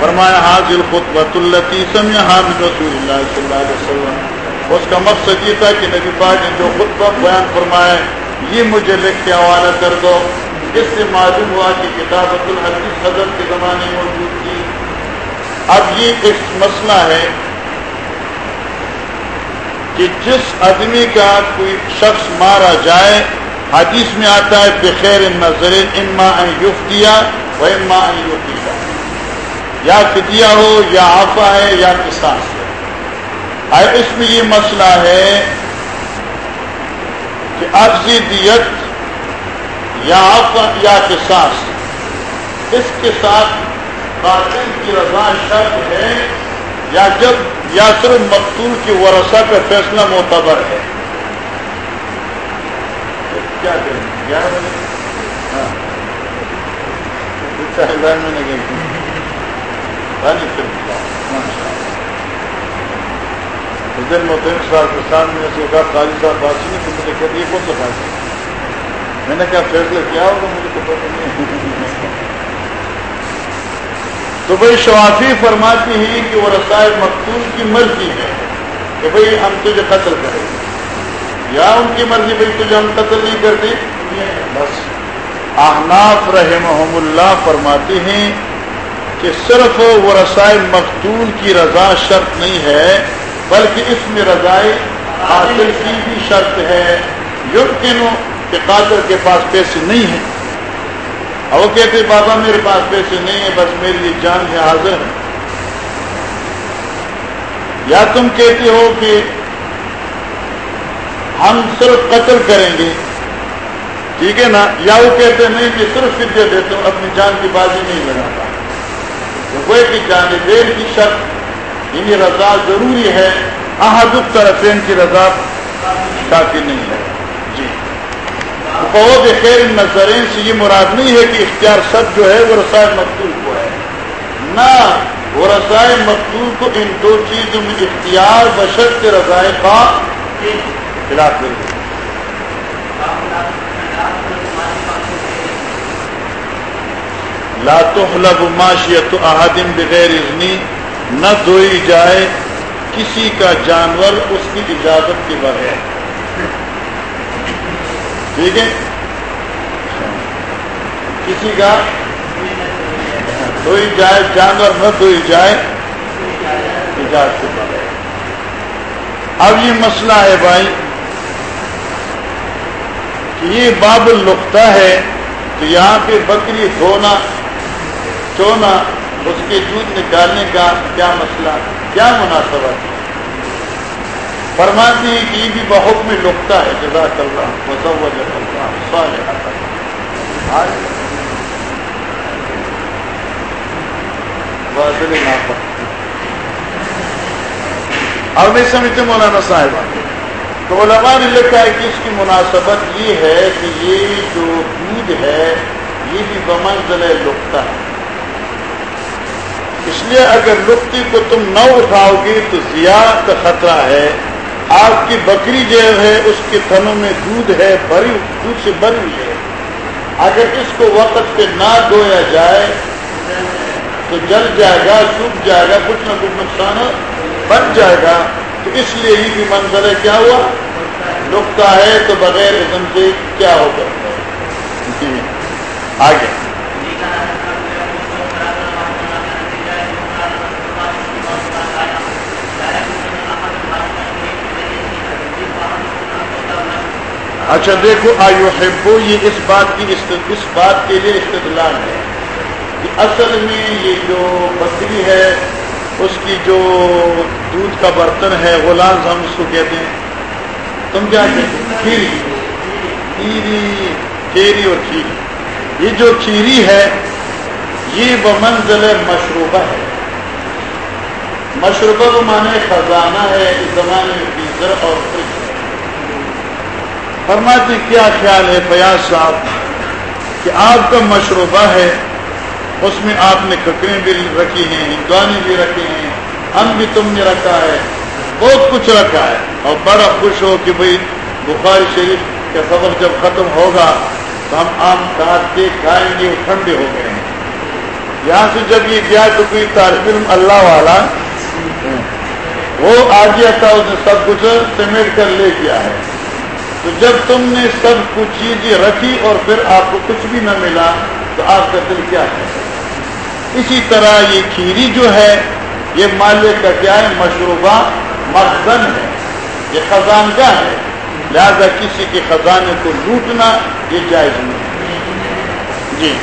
فرمایا، حاضر خطبۃ التی سمعها من رسول اللہ صلی اللہ علیہ وسلم. اس کا مقصد یہ تھا کہ نبی پاک نے جو خطبہ بیان فرمایا، یہ مجھے لکھ کے حوالہ کر دو۔ اس سے معلوم ہوا کہ کتابت الحدیث حضرت کے زمانے موجود تھی۔ اب یہ ایک مسئلہ ہے کہ جس آدمی کا کوئی شخص مارا جائے حدیث میں آتا ہے، بخیر نظر، اما یفتیا و اما یفتیا یا فدیہ ہو، یا آفا ہے، یا کساس ہے۔ اس میں یہ مسئلہ ہے کہ عرضی دیت یا آفا یا کساس اس کے ساتھ قاتل کی رضا شرط ہے، یا جب یا صرف مقتول کی ورثہ کا فیصلہ معتبر ہے۔ کیا کریں گیارہ بجے ہاں۔ دن محترم صاحب کے سامنے میں سے کہا، قاضی صاحب باسی نے مجھے کہا، یہ کون سا قاضی؟ میں نے کہا، فیصلہ کیا ہوگا، مجھے تو پتہ نہیں۔ تو بھائی شوافی فرماتی ہی کہ وہ رسائل مقتول کی مرضی ہے کہ بھائی ہم تجھے قتل کریں۔ گے یا ان کی مرضی بھائی تجھے ہم قتل نہیں کرتے بس۔ احناف رحمہم اللہ فرماتے ہیں کہ صرف وہ رسائل مقتول کی رضا شرط نہیں ہے، بلکہ اس میں رضائے حاصل کی بھی شرط ہے۔ یقینوں کہ قاتل کے پاس پیسے نہیں ہیں۔ اور وہ کہتے بابا میرے پاس پیسے نہیں ہیں، بس میری لیے جان ہے، حاضر ہے یا تم کہتے ہو کہ ہم صرف قتل کریں گے۔ ٹھیک ہے نا؟ یا وہ کہتے نہیں کہ صرف فدیہ دیتے ہوں اپنی جان کی بازی نہیں لگاتا۔ وہ کی جانبین کی شرط یعنی رضا ضروری ہے۔ احد طرفین کی رضا کافی نہیں ہے۔ جی۔ بہت خیر نظرین سے یہ مراد نہیں ہے کہ اختیار سب جو ہے، وہ رسائل مقتول کو ہے۔ نہ، وہ رسائل مقتول کو ان دو چیزوں میں اختیار، بشرط رضائے کا خلاف لا تحلب معاشیت احدم بغیر اذنی، نہ دھوئی جائے کسی کا جانور اس کی اجازت کے بغیر۔ ٹھیک ہے؟ کسی کا دھوئی جائے، جانور نہ دھوئی جائے، اجازت کے بغیر۔ اب یہ مسئلہ ہے بھائی۔ یہ باب القتا ہے تو یہاں پہ بکری دھونا، چونا، اس کے دودھ نکالنے کا کیا مسئلہ، کیا مناسبت ہے؟ فرماتی کہ یہ بھی بہت میں لکتا ہے، جزاک اللہ مزوج اللہ صالح اب نہیں سمجھتے مولانا صاحبہ تو علماء نے لکھا ہے کہ اس کی مناسبت یہ ہے کہ یہ جو دودھ ہے، یہ بھی بمنزل لکتا ہے۔ اس لیے اگر لکتی کو تم نہ اٹھاؤ گی تو زیادہ کا خطرہ ہے۔ آپ کی بکری جو ہے، اس کے تھنوں میں دودھ ہے بری دودھ سے بری ہوئی ہے۔ اگر اس کو وقت پہ نہ دھویا جائے، تو جل جائے گا، سوکھ جائے گا، کچھ نہ کچھ نقصان بن جائے گا۔ تو اس لیے یہ بھی منظر ہے، کیا ہوا؟ لکتا ہے تو بغیر ازم سے کیا ہوگا جی۔ آگے۔ اچھا دیکھو آیو ہیبو یہ اس بات کی اس بات کے لیے استدلال ہے کہ اصل میں یہ جو بکری ہے اس کی جو دودھ کا برتن ہے غلام ہم اس کو کہتے ہیں۔ تم کیا کہتے ہیں؟ کھیری۔ کھیری کھیری اور کھیری۔ یہ جو کھیری ہے، یہ بمنزل مشروبہ ہے۔ مشروبہ کو مانے خزانہ ہے، اس زمانے میں اور فرج فرماتے کیا خیال ہے فیاض صاحب، کہ آپ کا مشروبہ ہے اس میں آپ نے ککڑیں بھی رکھی ہیں، ہندوانی بھی رکھی ہیں، ہم بھی تم نے رکھا ہے، بہت کچھ رکھا ہے۔ اور بڑا خوش ہو کہ بھائی بخاری شریف کا سبق جب ختم ہوگا تو ہم آم کاٹ کے کھائیں گے، ٹھنڈے ہو گئے ہیں۔ یہاں سے جب یہ گیا تو کوئی طالب علم اللہ والا وہ آ گیا تھا، اس نے سب کچھ سمیٹ کر لے گیا ہے۔ تو جب تم نے سب کچھ چیزیں رکھی اور پھر آپ کو کچھ بھی نہ ملا تو آپ کا دل کیا ہے؟ اسی طرح یہ کھیری جو ہے، یہ مالے کا کیا ہے؟ مشروبہ مخزن ہے۔ یہ خزانگاہ ہے۔ لہذا کسی کے خزانے کو لوٹنا یہ جائز نہیں۔ جی۔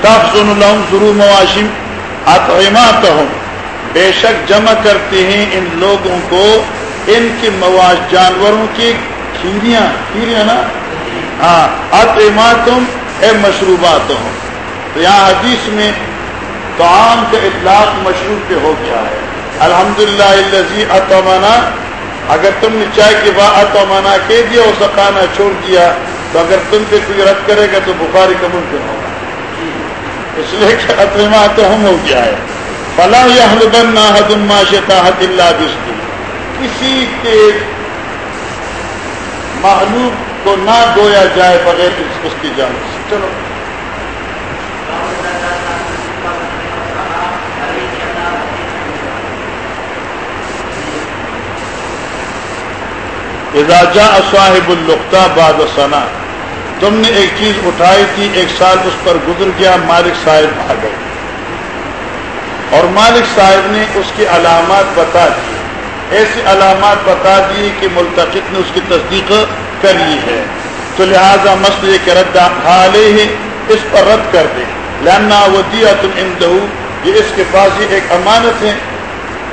تب سن لوں ضرور مواشم اطعمات ہوں بے شک جمع کرتے ہیں ان لوگوں کو، ان کے مواش جانوروں کی کھیریاں۔ کھیریاں نا؟ ہاں اطعماتم، اے مشروبات ہوں تو یہاں حدیث میں تعام کا اطلاق مشروب پہ ہو گیا ہے۔ الحمد للہ اطمانہ اگر تم نے چائے کے بعد اطمانہ کہہ دیا اور سکانا چھوڑ دیا، تو اگر تم پہ کوئی رد کرے گا تو بخاری کا ممکن ہوگا اس لیے کہ اطما تو ہم ہو گیا ہے۔ فلاں یہ بن نہ حد الماشتا اللہ بستی کسی کے محلوب کو نہ گویا جائے بغیر اس کی جان۔ سے چلو اضاجہ صاحب القطہ باد ثنا تم نے ایک چیز اٹھائی تھی ایک سال اس پر گزر گیا مالک صاحب آ گئے۔ اور مالک صاحب نے اس کی علامات بتا دی ایسی علامات بتا دی کہ ملتقط نے اس کی تصدیق کر لی ہے۔ تو لہذا مسئلے کے رد حالے اس پر رد کر دے۔ لانا وہ دیا تم ان یہ اس کے پاس ہی ایک امانت ہے۔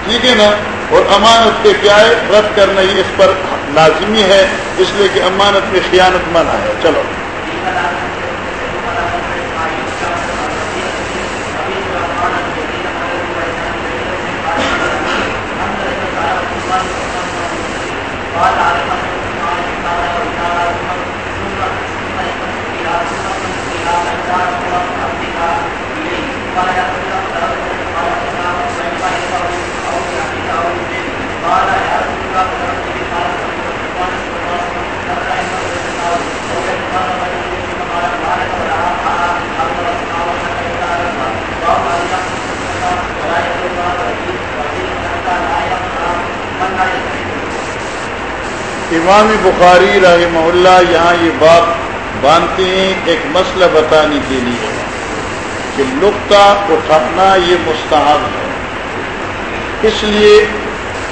ٹھیک ہے نا؟ اور امانت کے کیا ہے؟ رد کرنا ہی اس پر لازمی ہے۔ اس لیے کہ امانت میں خیانت منع ہے۔ چلو۔ امام بخاری رحمہ اللہ یہاں یہ بات باندھتے ہیں، ایک مسئلہ بتانے کے لیے کہ نقطہ اٹھانا یہ مستحب ہے۔ اس لیے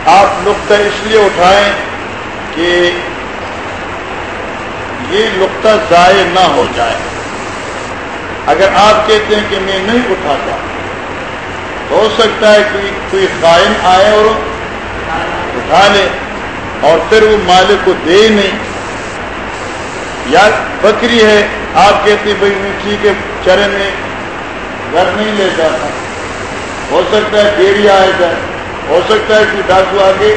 آپ نقطہ اس لیے اٹھائیں کہ یہ نقطہ ضائع نہ ہو جائے۔ اگر آپ کہتے ہیں کہ میں نہیں اٹھاتا ہو سکتا ہے کہ کوئی قائم آئے اور اٹھا لے۔ اور پھر وہ مالک کو دے نہیں۔ یا بکری ہے، آپ کہتے بھائی میں ٹھیک ہے، چرے میں گھر نہیں لے جاتا۔ ہو سکتا ہے ڈیری آئے جائے۔ ہو سکتا ہے کہ ڈاکو آگے۔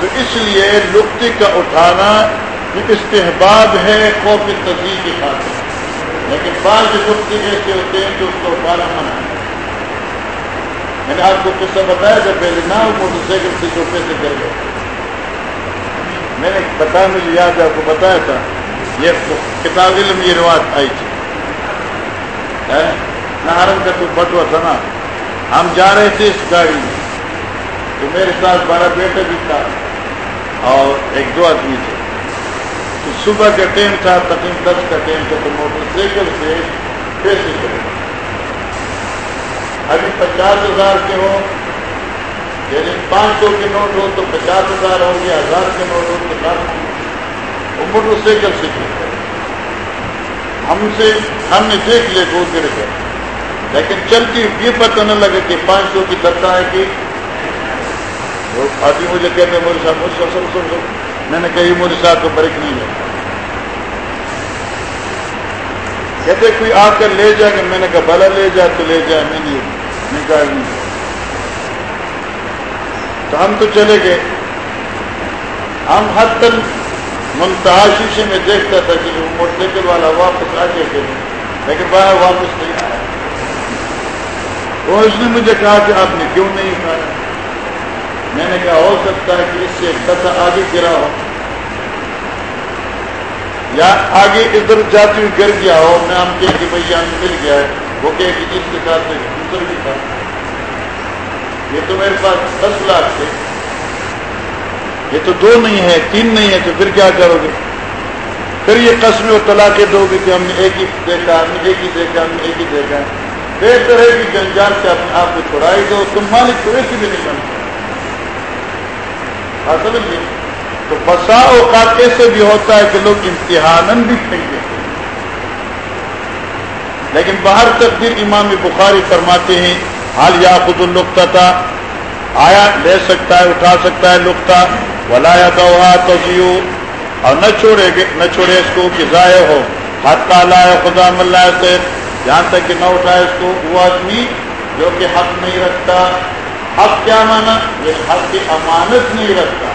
تو اس لیے لکتی کا اٹھانا استحباب ہے، خوف تصویر کی خاطر۔ لیکن بعض لکتی ایسے ہوتے ہیں جو اس کو اٹھانا منع میں نے آپ کو قصہ بتایا تھا پہلے نہ موٹر سائیکل سے چوپے سے کر گئے میں نے بتایا مجھے یاد ہے آپ کو بتایا تھا یہ کتاب علم یہ روایت آئی تھی نہارن کا تو بٹوا تھا نا ہم جا رہے تھے اس گاڑی میں تو میرے ساتھ بارہ بیٹا بھی تھا اور ایک دو آدمی تھے تو صبح کا ٹائم تھا تقریب دس کا ٹائم تھا تو موٹر سائیکل سے پیسے چلے ابھی پچاس ہزار کے ہو یعنی پانچ سو کے نوٹ ہو تو پچاس ہزار ہو گیا ہزار کے نوٹ ہو تو لاکھ وہ موٹر سائیکل سے ہم سے ہم نے دیکھ لیا وہ گر گئے لیکن چلتی یہ پتہ نہ لگے کہ پانچ سو کی دتا ہے کہ وہ آدمی مجھے کہتے ہیں مجھے صاحب مجھے سب سب سب میں نے کہی مجھے صاحب کو بریک نہیں ہے کہتے کوئی آ کر لے جائے گا۔ میں نے کہا، بھلا لے جائے تو لے جائے میں نہیں نکال نہیں تو ہم تو چلے گئے۔ ہم حد تک منتہا شیشے میں دیکھتا تھا کہ وہ موٹر سائیکل والا واپس آ گیا کہ لیکن باہر واپس نہیں آیا۔ وہ اس نے مجھے کہا کہ آپ نے کیوں نہیں کھایا میں نے کہا، ہو سکتا ہے کہ اس سے کتا آگے گرا ہو۔ یا آگے ادھر جاتی ہوئی گر گیا ہو۔ میں ہم کہیں کہ بھائی ہم مل گیا ہے۔ وہ کہ جس کے ساتھ دوسر بھی تھا یہ تو میرے پاس دس لاکھ تھے۔ یہ تو دو نہیں ہے، تین نہیں ہے، تو پھر کیا کرو گے؟ پھر یہ قسم و طلاق دو گے کہ ہم نے ایک ہی دیکھا، ہم نے ایک ہی دیکھا، ہم نے ایک ہی دیکھا۔ بہتر ہے کہ جنجال سے اپنے آپ کو چھڑائی دو، تم مالک تو ایسی بھی نہیں بنتے ہاں سمجھ تو بسا اوقات ایسے بھی ہوتا ہے کہ لوگ امتحان بھی پھینکتے لیکن باہر تقدیر امام بخاری فرماتے ہیں حال یا خود النقطہ تھا آیا لے سکتا ہے، اٹھا سکتا ہے لکتا ولایا دوہا تو اور نہ چھوڑے نہ چھوڑے اس کو کہ ضائع ہو۔ حق تعالیٰ خدا مل سے جہاں تک کہ نہ اٹھائے اس کو، وہ آدمی جو کہ حق نہیں رکھتا۔ حق کیا مانا؟ یہ حق کی امانت نہیں رکھتا۔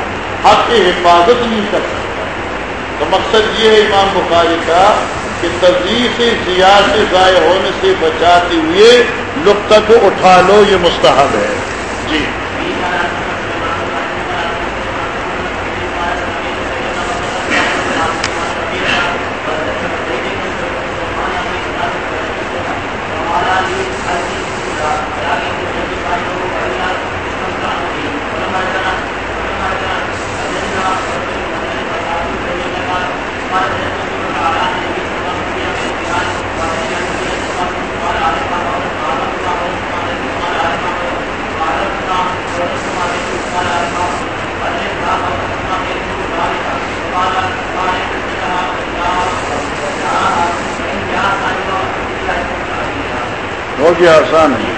حق کی حفاظت نہیں کر سکتا۔ تو مقصد یہ ہے امام بخاری کا کہ تجزیے سے سے ضائع ہونے سے بچاتے ہوئے لطف کو اٹھا لو، یہ مستحب ہے۔ جی۔ ہو آسان ہے۔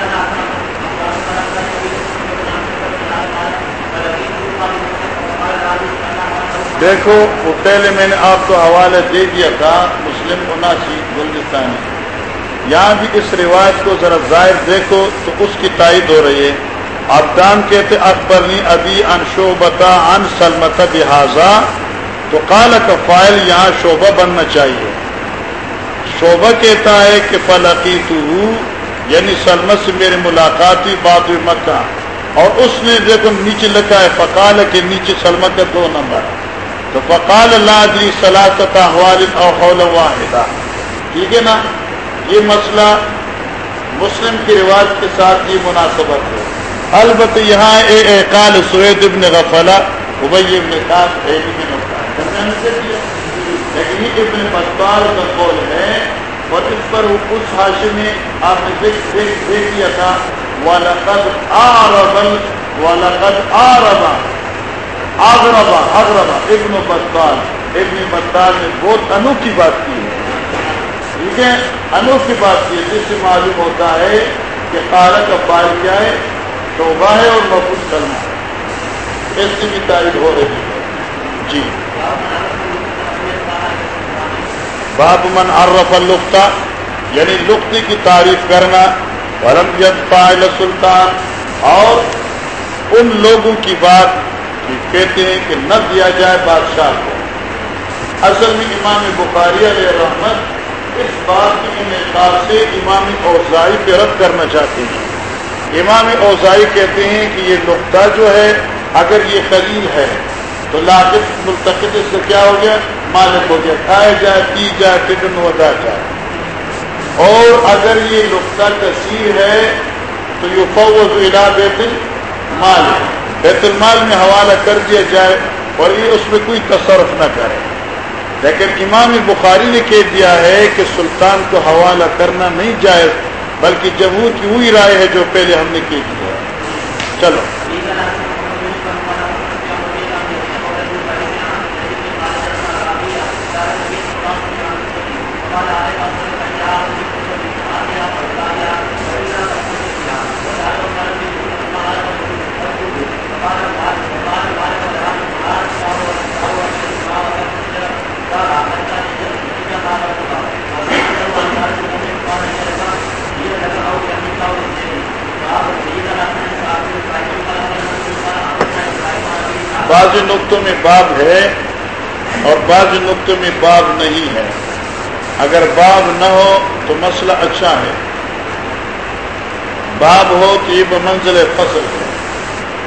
دیکھو وہ پہلے میں نے آپ کو حوالہ دے دیا تھا، مسلم اناسی گلدستانی یہاں بھی اس روایت کو ذرا ظاہر دیکھو تو اس کی تائید ہو رہی ہے۔ ابدان کہتے اکبر نی ابھی ان شوبتا ان سلمت بحاظہ تو کال کا فائل یہاں شعبہ بننا چاہیے۔ شعبہ کہتا ہے کہ فلقی تو یعنی سلمت سے میری ملاقات ہوئی بات ہوئی مکہ۔ اور اس نے دیکھو نیچے لکھا ہے، فقال کے نیچے سلمت کا دو نمبر۔ تو فقال اللہ جی سلاست واحدہ۔ ٹھیک ہے نا؟ یہ مسئلہ مسلم کی رواج کے ساتھ یہ مناسبت ہے۔ البتہ یہاں اے اے قال سوید ابن غفلا ابئی ابن خاص لیکن ابن بطال کا قول ہے۔ اور اس پر اس حاشے میں آپ نے دیکھ دیکھ دیکھ لیا تھا وَلَقَدْ آرَبَ وَلَقَدْ آرَبَ آغربا اغربا ابن بطال۔ ابن بطال نے بہت انوکھی بات کی ہے۔ ٹھیک ہے؟ انوکھی بات کی ہے۔ جس سے معلوم ہوتا ہے کہ قارہ کا فائل کیا ہے، توبہ ہے اور محفوظ کرنا اس سے بھی تعریف ہو رہی ہے۔ جی۔ باب من عرف القطہ یعنی لقطے کی تعریف کرنا ورمجت فائل سلطان، اور ان لوگوں کی بات کہ کہتے ہیں کہ نہ دیا جائے بادشاہ کو۔ اصل میں امام بخاری علیہ رحمت اس بات کی انعقاد سے امام اوزائی پہ رد کرنا چاہتے ہیں۔ امام اوزائی کہتے ہیں کہ یہ نقطہ جو ہے، اگر یہ خلیل ہے تو لاقت ملتقط اس سے کیا ہو گیا؟ مالک ہو گیا۔ کھائے جائے پی جائے ٹکن ودا جائے اور اگر یہ نقطہ کثیر ہے، تو یہ فوز الا بیت المال۔ بیت المال میں حوالہ کر دیا جائے اور یہ اس میں کوئی تصرف نہ کرے۔ لیکن امام بخاری نے کہہ دیا ہے کہ سلطان کو حوالہ کرنا نہیں جائز، بلکہ جمہور کی وہی رائے ہے جو پہلے ہم نے کی ہے۔ چلو۔ بعض نقطوں میں باب ہے اور بعض نقطوں میں باب نہیں ہے۔ اگر باب نہ ہو تو مسئلہ اچھا ہے۔ باب ہو تو یہ بمنزل فصل ہے۔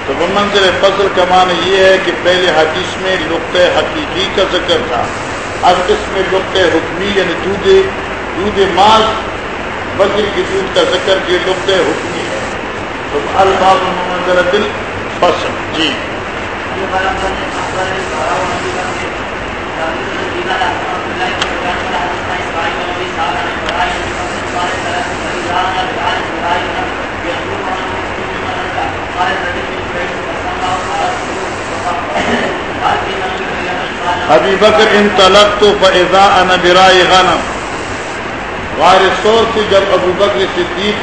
تو بمنزل فصل کا معنی یہ ہے کہ پہلے حدیث میں نقطۂ حقیقی کا ذکر تھا۔ اب اس میں نقطۂ حکمی یعنی دودھ دودھ ماس بکری کی دودھ کا ذکر یہ نقطۂ حکمی ہے۔ تو الباب منظر دل فصل۔ جی۔ ابھی بکر ان تلق تو فضا ان برائے غنم۔ غار سور سے جب ابو بکر صدیق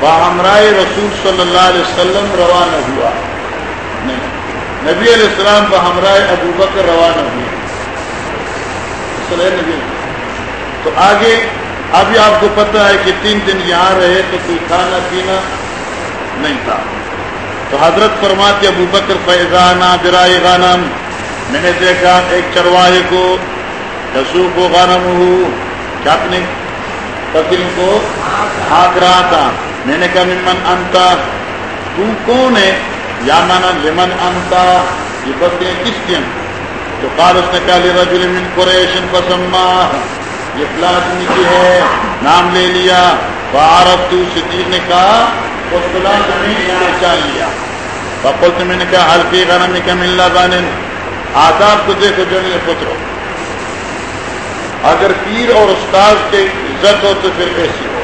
باہمرائے رسول صلی اللہ علیہ وسلم روانہ ہوا۔ نبی علیہ السلام بہمرائے ابو بکر روانہ ہوئے۔ نبی۔ تو آگے، ابھی آپ کو پتہ ہے کہ تین دن یہاں رہے تو کوئی کھانا پینا نہیں تھا۔ تو حضرت فرماتے ابو بکر فیضانہ برائے غانم میں نے دیکھا ایک چرواہے کو رسو کو غانم ہو کیا اپنے بکری کو ہاک رہا تھا۔ میں نے کہا، ممن انتا تو کون ہے؟ یا مانا لمن انتا یہ بکریاں کس کی تو قال اس نے کہا لرجل من قریش فسما، یہ فلاں کی ہے، نام لے لیا۔ فعرفت صدیق نے کہا لیا۔ بقول میں نے کہا حلفی غنم کا ملنا بان آداب کو دیکھو جو جنگ پترو۔ اگر پیر اور استاد کے عزت ہو تو پھر ایسی ہو۔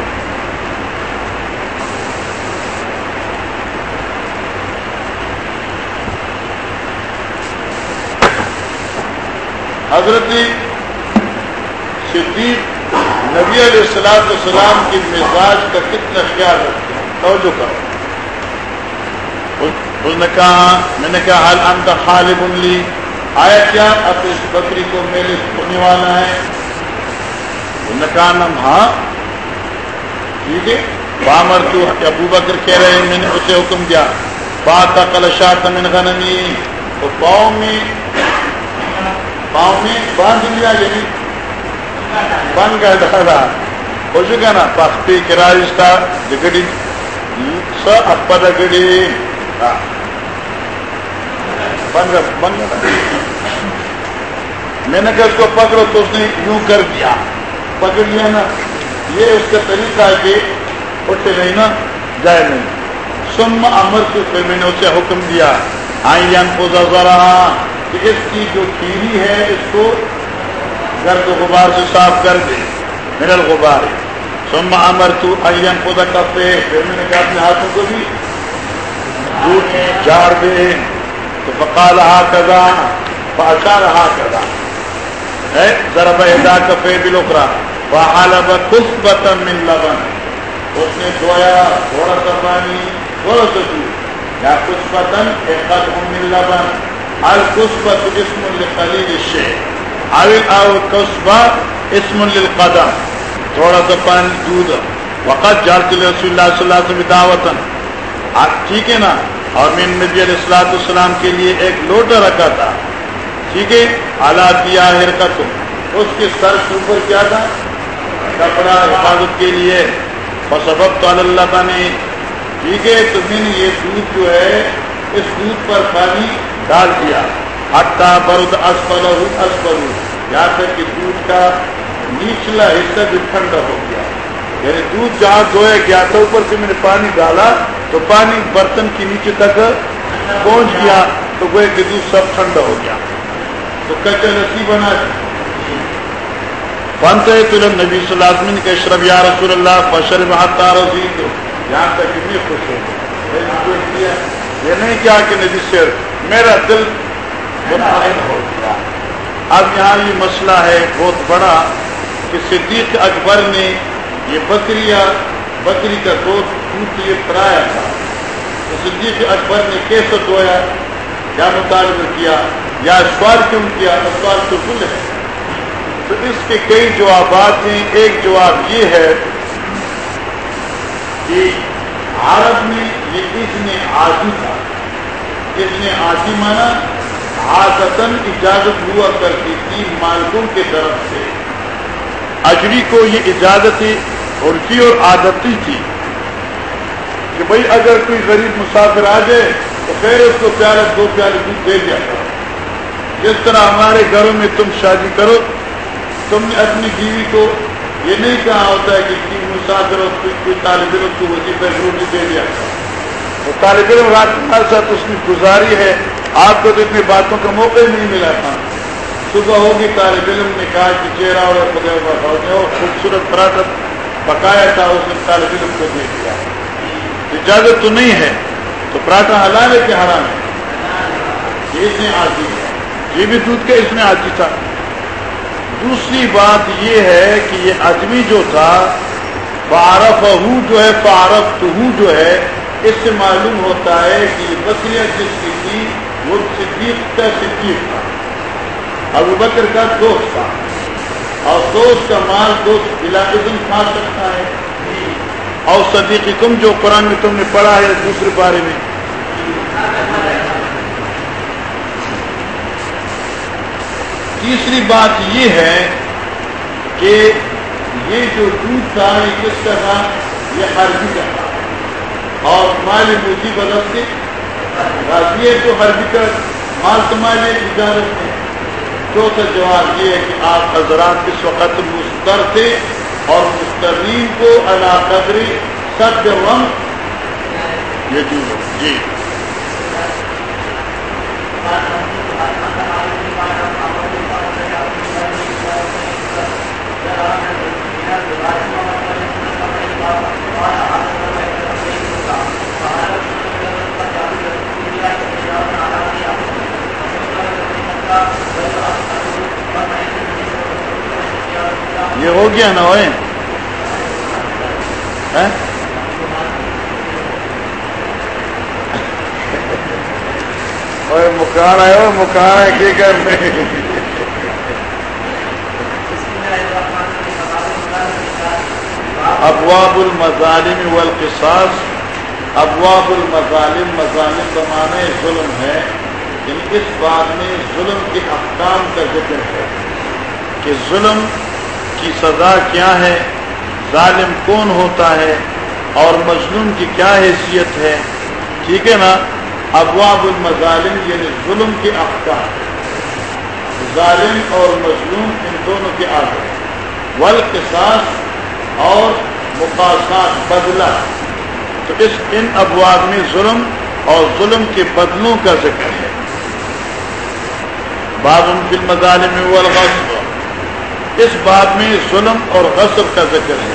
حضرت صدیق نبی علیہ السلام السلام کی مزاج کا کتنا خیال رکھتے ہیں؟ توجہ کرو۔ اس نے کہا، میں نے کہا حال انت خالب لی؟ آیا کیا؟ اب اس بکری کو میرے ہونے والا ہے۔ اس نے کہا نم ہاں۔ ٹھیک ہے۔ بامر تو ابو بکر، کہہ رہے ہیں، میں نے اسے حکم دیا۔ بات کل شاہ من غنمی تو پاؤں میں پاؤں میں باندھ لیا یعنی بن گیا ڈالا ہو چکا نا پختی کرایہ تھا جگڑی گڑی ہاں۔ میں نے کہا اس کو پکڑو تو اس نے یوں کر دیا۔ پکڑ لیا نا۔ یہ اس کا طریقہ ہے کہ اٹھے نہیں نا، جائے نہیں۔ سم امر کے میں نے اسے حکم دیا۔ آئی پوزا ذرا کہ اس کی جو کیری ہے اس کو گرد و غبار سے صاف کر دے منل غبار۔ ہے ثم امرت ان ينفذ كفه پھر میں نے کہا اپنے ہاتھوں کو بھی دودھ جاڑ دے۔ تو پکا رہا فقال هكذا فاشار هكذا ہے، ذرا ضرب ادا کفے بالاخرى وحلب كثبه من لبن۔ اس نے دھویا، تھوڑا سا پانی، تھوڑا سا دودھ۔ یا کچھ كثبه اقدم من لبن۔ الكثبه اسم لقليل الشيء او الكثبه اسم للقدم. تھوڑا سا پانی دودھ. وقت جالت رسول اللہ صلی اللہ علیہ دعوت ٹھیک ہے نا؟ اور میں نبی علیہ السلاۃ السلام کے لیے ایک لوٹا رکھا تھا. ٹھیک ہے؟ آلات دیا حرکت اس کے سر کے اوپر کیا تھا؟ کپڑا حفاظت کے لیے. اور سبب تو اللہ تعالیٰ ٹھیک ہے؟ تو میں نے یہ دودھ جو ہے، اس دودھ پر پانی ڈال دیا۔ حتہ برد اسپل اسپل یہاں تک کہ دودھ کا نچلا حصہ بھی ٹھنڈا ہو گیا۔ یعنی دودھ جہاں دھویا گیا تھا، اوپر سے میں نے پانی ڈالا تو پانی برتن کے نیچے تک پہنچ گیا تو گوئے کہ دودھ سب ٹھنڈا ہو گیا۔ تو کچا لسی بنا بنتے تو نبی صلی اللہ علیہ وسلم کے اشرف یا رسول اللہ فشر محتا رضی تو یہاں تک کتنی خوش ہو گیا۔ یہ نہیں کیا کہ نبی سے میرا دل مطمئن ہو گیا۔ اب یہاں یہ مسئلہ ہے بہت بڑا کہ صدیق اکبر نے یہ بکریا بکری کا دودھ دودھ یہ کرایا تھا۔ تو صدیق اکبر نے کیسے دھویا؟ کیا مطالبہ کیا؟ یا سوال کیوں کیا؟ سوال تو کل ہے۔ تو اس کے کئی جوابات ہیں۔ ایک جواب یہ ہے کہ عرب میں یہ اس نے آدھی تھا۔ اس نے آدھی مانا اجازت ہوا کرتی تھی مالکوں کی طرف سے۔ اجری کو یہ اجازت عرفی اور عادتی تھی کہ بھائی اگر کوئی غریب مسافر آ جائے تو پھر اس کو پیارے دو پیارے دودھ دے دیا کرو۔ جس طرح ہمارے گھروں میں تم شادی کرو، تم نے اپنی بیوی کو یہ نہیں کہا ہوتا ہے کہ مسافر کوئی طالب علم کو وظیفہ روٹی دے دیا۔ وہ طالب علم رات ساتھ اس نے گزاری ہے۔ آپ کو تو اتنی باتوں کا موقع نہیں ملا تھا۔ صبح ہوگی، طالب علم نے کہا کہ چہرہ اور خوبصورت پراٹھا پکایا تھا، اس نے طالب علم کو دے دیا اجازت تو نہیں ہے، تو پراٹھا حلال ہے کہ حرام ہے؟ یہ اس نے آتی ہے۔ یہ بھی دودھ کا اس میں آتی تھا۔ دوسری بات یہ ہے کہ یہ آدمی جو تھا فارف جو ہے فارف تو جو ہے اس سے معلوم ہوتا ہے کہ یہ بکریاں جس کی تھی، وہ صدیق کا صدیق تھا۔ ابو بکر کا دوست تھا۔ اور دوست کا مال دوست بلا کھا سکتا ہے۔ اور صدیقی کم جو قرآن میں تم نے پڑھا ہے دوسرے بارے میں۔ تیسری بات یہ ہے کہ یہ جو دودھ تھا، یہ کس کا تھا؟ یہ عربی کا تھا۔ اور مال موتی بدل سے۔ راضی ہے تو ہر کا مال تمہارے اجازت ہے۔ چوتھا جواب یہ ہے کہ آپ حضرات اس وقت مستر تھے اور مسترین کو اللہ قدری سب یہ جی۔ یہ ہو گیا نا وہ ہاں؟ مکان ہے وہ مکان ہے کی کرنے ابواب المظالم والقصاص ابواب المظالم مظالم زمانے ظلم ہے۔ ان اس بات میں ظلم کے احکام کا ذکر ہے کہ ظلم کی سزا کیا ہے؟ ظالم کون ہوتا ہے؟ اور مظلوم کی کیا حیثیت ہے؟ ٹھیک ہے نا؟ ابواب المظالم یعنی ظلم کے احکام ظالم اور مظلوم ان دونوں کے آگے۔ ول اور مقاصات بدلہ۔ تو اس ان ابواب میں ظلم اور ظلم کے بدلوں کا ذکر ہے۔ باب فی المظالم والغصب۔ اس بات میں ظلم اور غصب کا ذکر ہے۔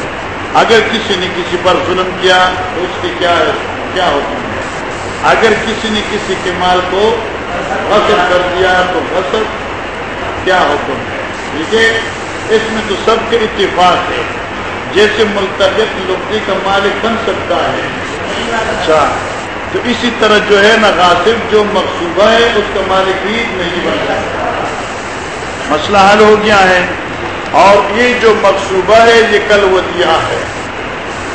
اگر کسی نے کسی پر ظلم کیا تو اس کی کیا کیا حکم ہے؟ اگر کسی نے کسی کے مال کو غصب کر دیا تو غصب کیا حکم ہے؟ ٹھیک ہے؟ اس میں تو سب کے اتفاق ہے۔ جیسے ملتظ لکڑی کا مالک بن سکتا ہے۔ اچھا تو اسی طرح جو ہے نا غاصب، جو مقصوبہ ہے، اس کا مالک بھی نہیں بن سکتا۔ مسئلہ حل ہو گیا ہے۔ اور یہ جو مقصوبہ ہے، یہ کل ودیا ہے۔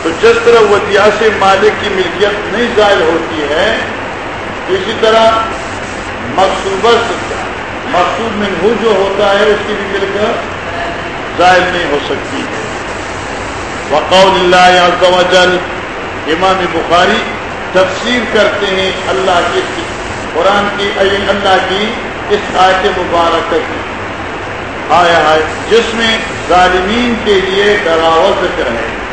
تو جس طرح ودیا سے مالک کی ملکیت نہیں ظاہر ہوتی ہے، اسی طرح مقصوبہ مقصوب میں جو ہوتا ہے، اس کی بھی ملکیت ظاہر نہیں ہو سکتی۔ ہے وقول اللہ عز و جل، امام بخاری تفسیر کرتے ہیں اللہ کی قرآن کی اللہ کی اس آیت مبارکہ کی۔ آیا ہے، جس میں ظالمین کے لیے ڈراو ذکر ہے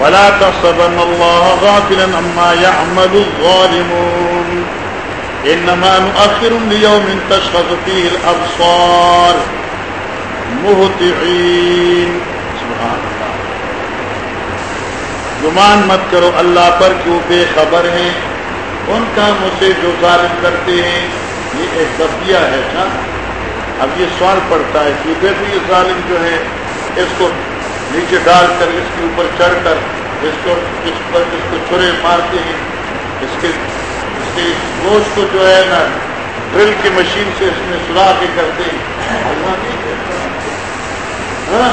ولا تحسبن الله غافلا عما يعمل الظالمون۔ انما نؤخر ليوم تشخص فيه الابصار مهطعين۔ سبحان اللہ گمان مت کرو، اللہ پر کیوں بے خبر ہیں؟ ان کاموں سے جو ظالم کرتے ہیں، یہ ایک دبیا ہے، نا؟ اب یہ سوال پڑتا ہے کہ دیکھو یہ ظالم جو ہے، اس کو نیچے ڈال کر، اس کے اوپر چڑھ کر، اس کو، اس پر اس کو چھرے مارتے ہیں۔ اس کے اس کے گوشت کو جو ہے نا، ڈرل کی مشین سے اس میں سلا کے کرتے ہیں۔ ہاں؟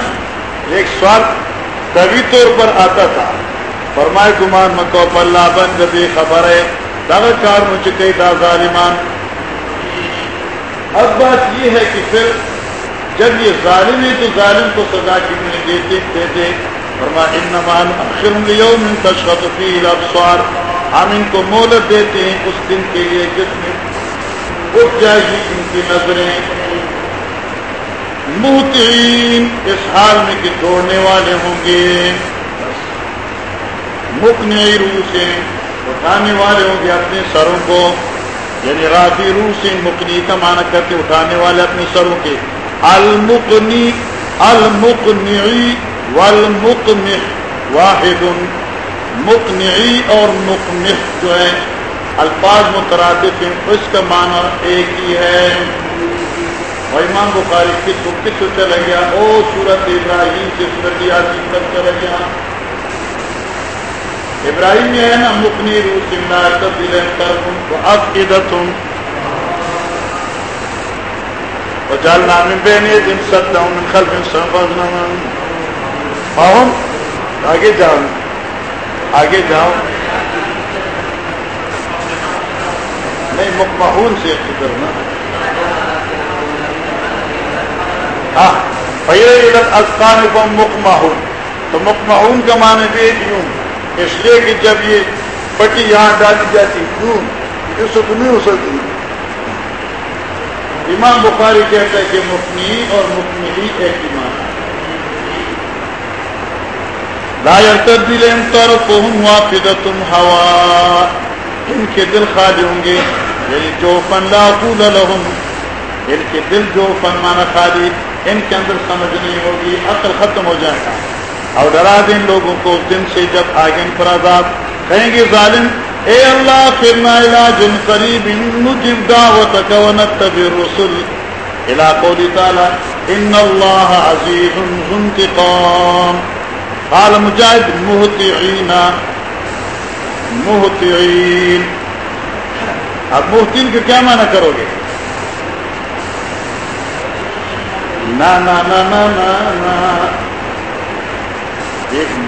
ایک سوال طبی طور پر آتا تھا۔ فرمائے گمان مکو پر لابن جب یہ خبر ہے۔ داغ کار مجھے کئی دا ظالمان۔ اب بات یہ ہے کہ پھر جب یہ ظالم ہے تو ظالم کو سزا کتنے دیتے دیتے؟ فرما انمان اخر یوم تشخص فی الابصار۔ ہم ان کو مہلت دیتے ہیں اس دن کے لیے جس میں اٹھ جائے گی ان کی نظریں۔ محتین اس حال میں کہ دوڑنے والے ہوں گے۔ مکنی روح سے اٹھانے والے ہوں گے اپنے سروں کو۔ یعنی رافی روح سے مکنی کا معنی کرتے اٹھانے والے اپنے سروں کے المکنی المکنی والمقمح واحد مکنی اور مقمح جو ہے الفاظ مترادف ہیں، اس کا معنی ایک ہی ہے۔ اور امام بخاری کس کو کس کو چلا گیا؟ او سورت ابراہیم سے، سورت یاسین تک چلا گیا۔ ابراہیم میں ہے نا مکنی روح سمنا تبدیل نام بین سدا سنفذنا فهم آگے جاؤ۔ آگے جاؤ۔ نہیں مکمہون سے کرنا ہاں ازکان کو مکمہون تو مکمہون کا معنی بھی یوں۔ اس لیے کہ جب یہ پٹی یہاں ڈالی جاتی یوں اس کو نہیں ہو سکتی۔ امام بخاری کہتا ہے کہ مکمی اور مکملی ایک ایمان لا تبدیل انتر فہم وافدتم ہوا۔ ان کے دل خالی ہوں گے۔ یعنی جو فن لا قول لهم ان کے دل جو فن مانا خالی، ان کے اندر سمجھ نہیں ہوگی، عقل ختم ہو جائے گا۔ اور ڈرا دیں لوگوں کو اس دن سے جب آگے پر آزاد کہیں گے ظالم، اے اللہ فرنا علاج قریب نجب دعوتك ونتبع الرسل۔ الى قول تعالى ان الله عزيز ذو انتقام۔ قال مجاهد مهطعين مهطعين اب محتین کا کیا معنی کرو گے؟ نا نا نا نا نا نا۔ ایک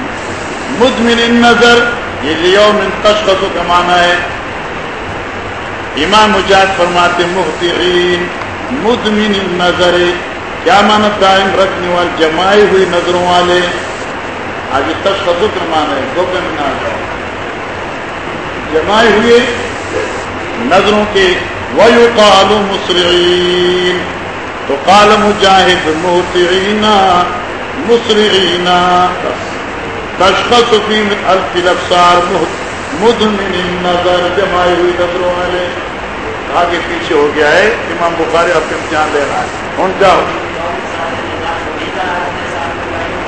مدمن نظر، یہ لیوم تشخص کا معنی ہے۔ امام مجاہد فرماتے محتعین مدمن نظر، کیا معنی قائم رکھنے والے جمائے ہوئی نظروں والے؟ آج تشخص کا معنی ہے، دو نہ جمائے ہوئے نظروں کے ویو وَيُقَالُ مُسْرِعِينَ تو قال مجاہد محتعین مسرعین تشخص فی الف الابصار. مدمن النظر جمائی ہوئی نظروں والے. آگے پیچھے ہو گیا ہے. امام بخاری اب امتحان لے رہا ہے. ہوں جاؤ.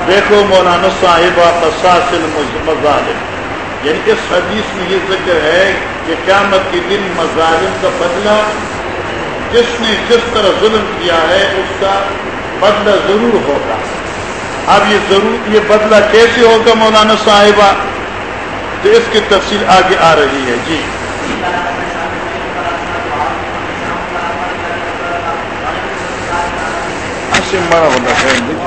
دیکھو مولانا صاحب قصاص مظالم یعنی اس حدیث میں یہ ذکر ہے کہ قیامت کے دن مظالم کا بدلہ جس نے جس طرح ظلم کیا ہے، اس کا بدلہ ضرور ہوگا. اب یہ ضرور یہ بدلہ کیسے ہوگا مولانا صاحبہ؟ تو اس کی تفصیل آگے آ رہی ہے جی۔ بڑا ہوتا ہے۔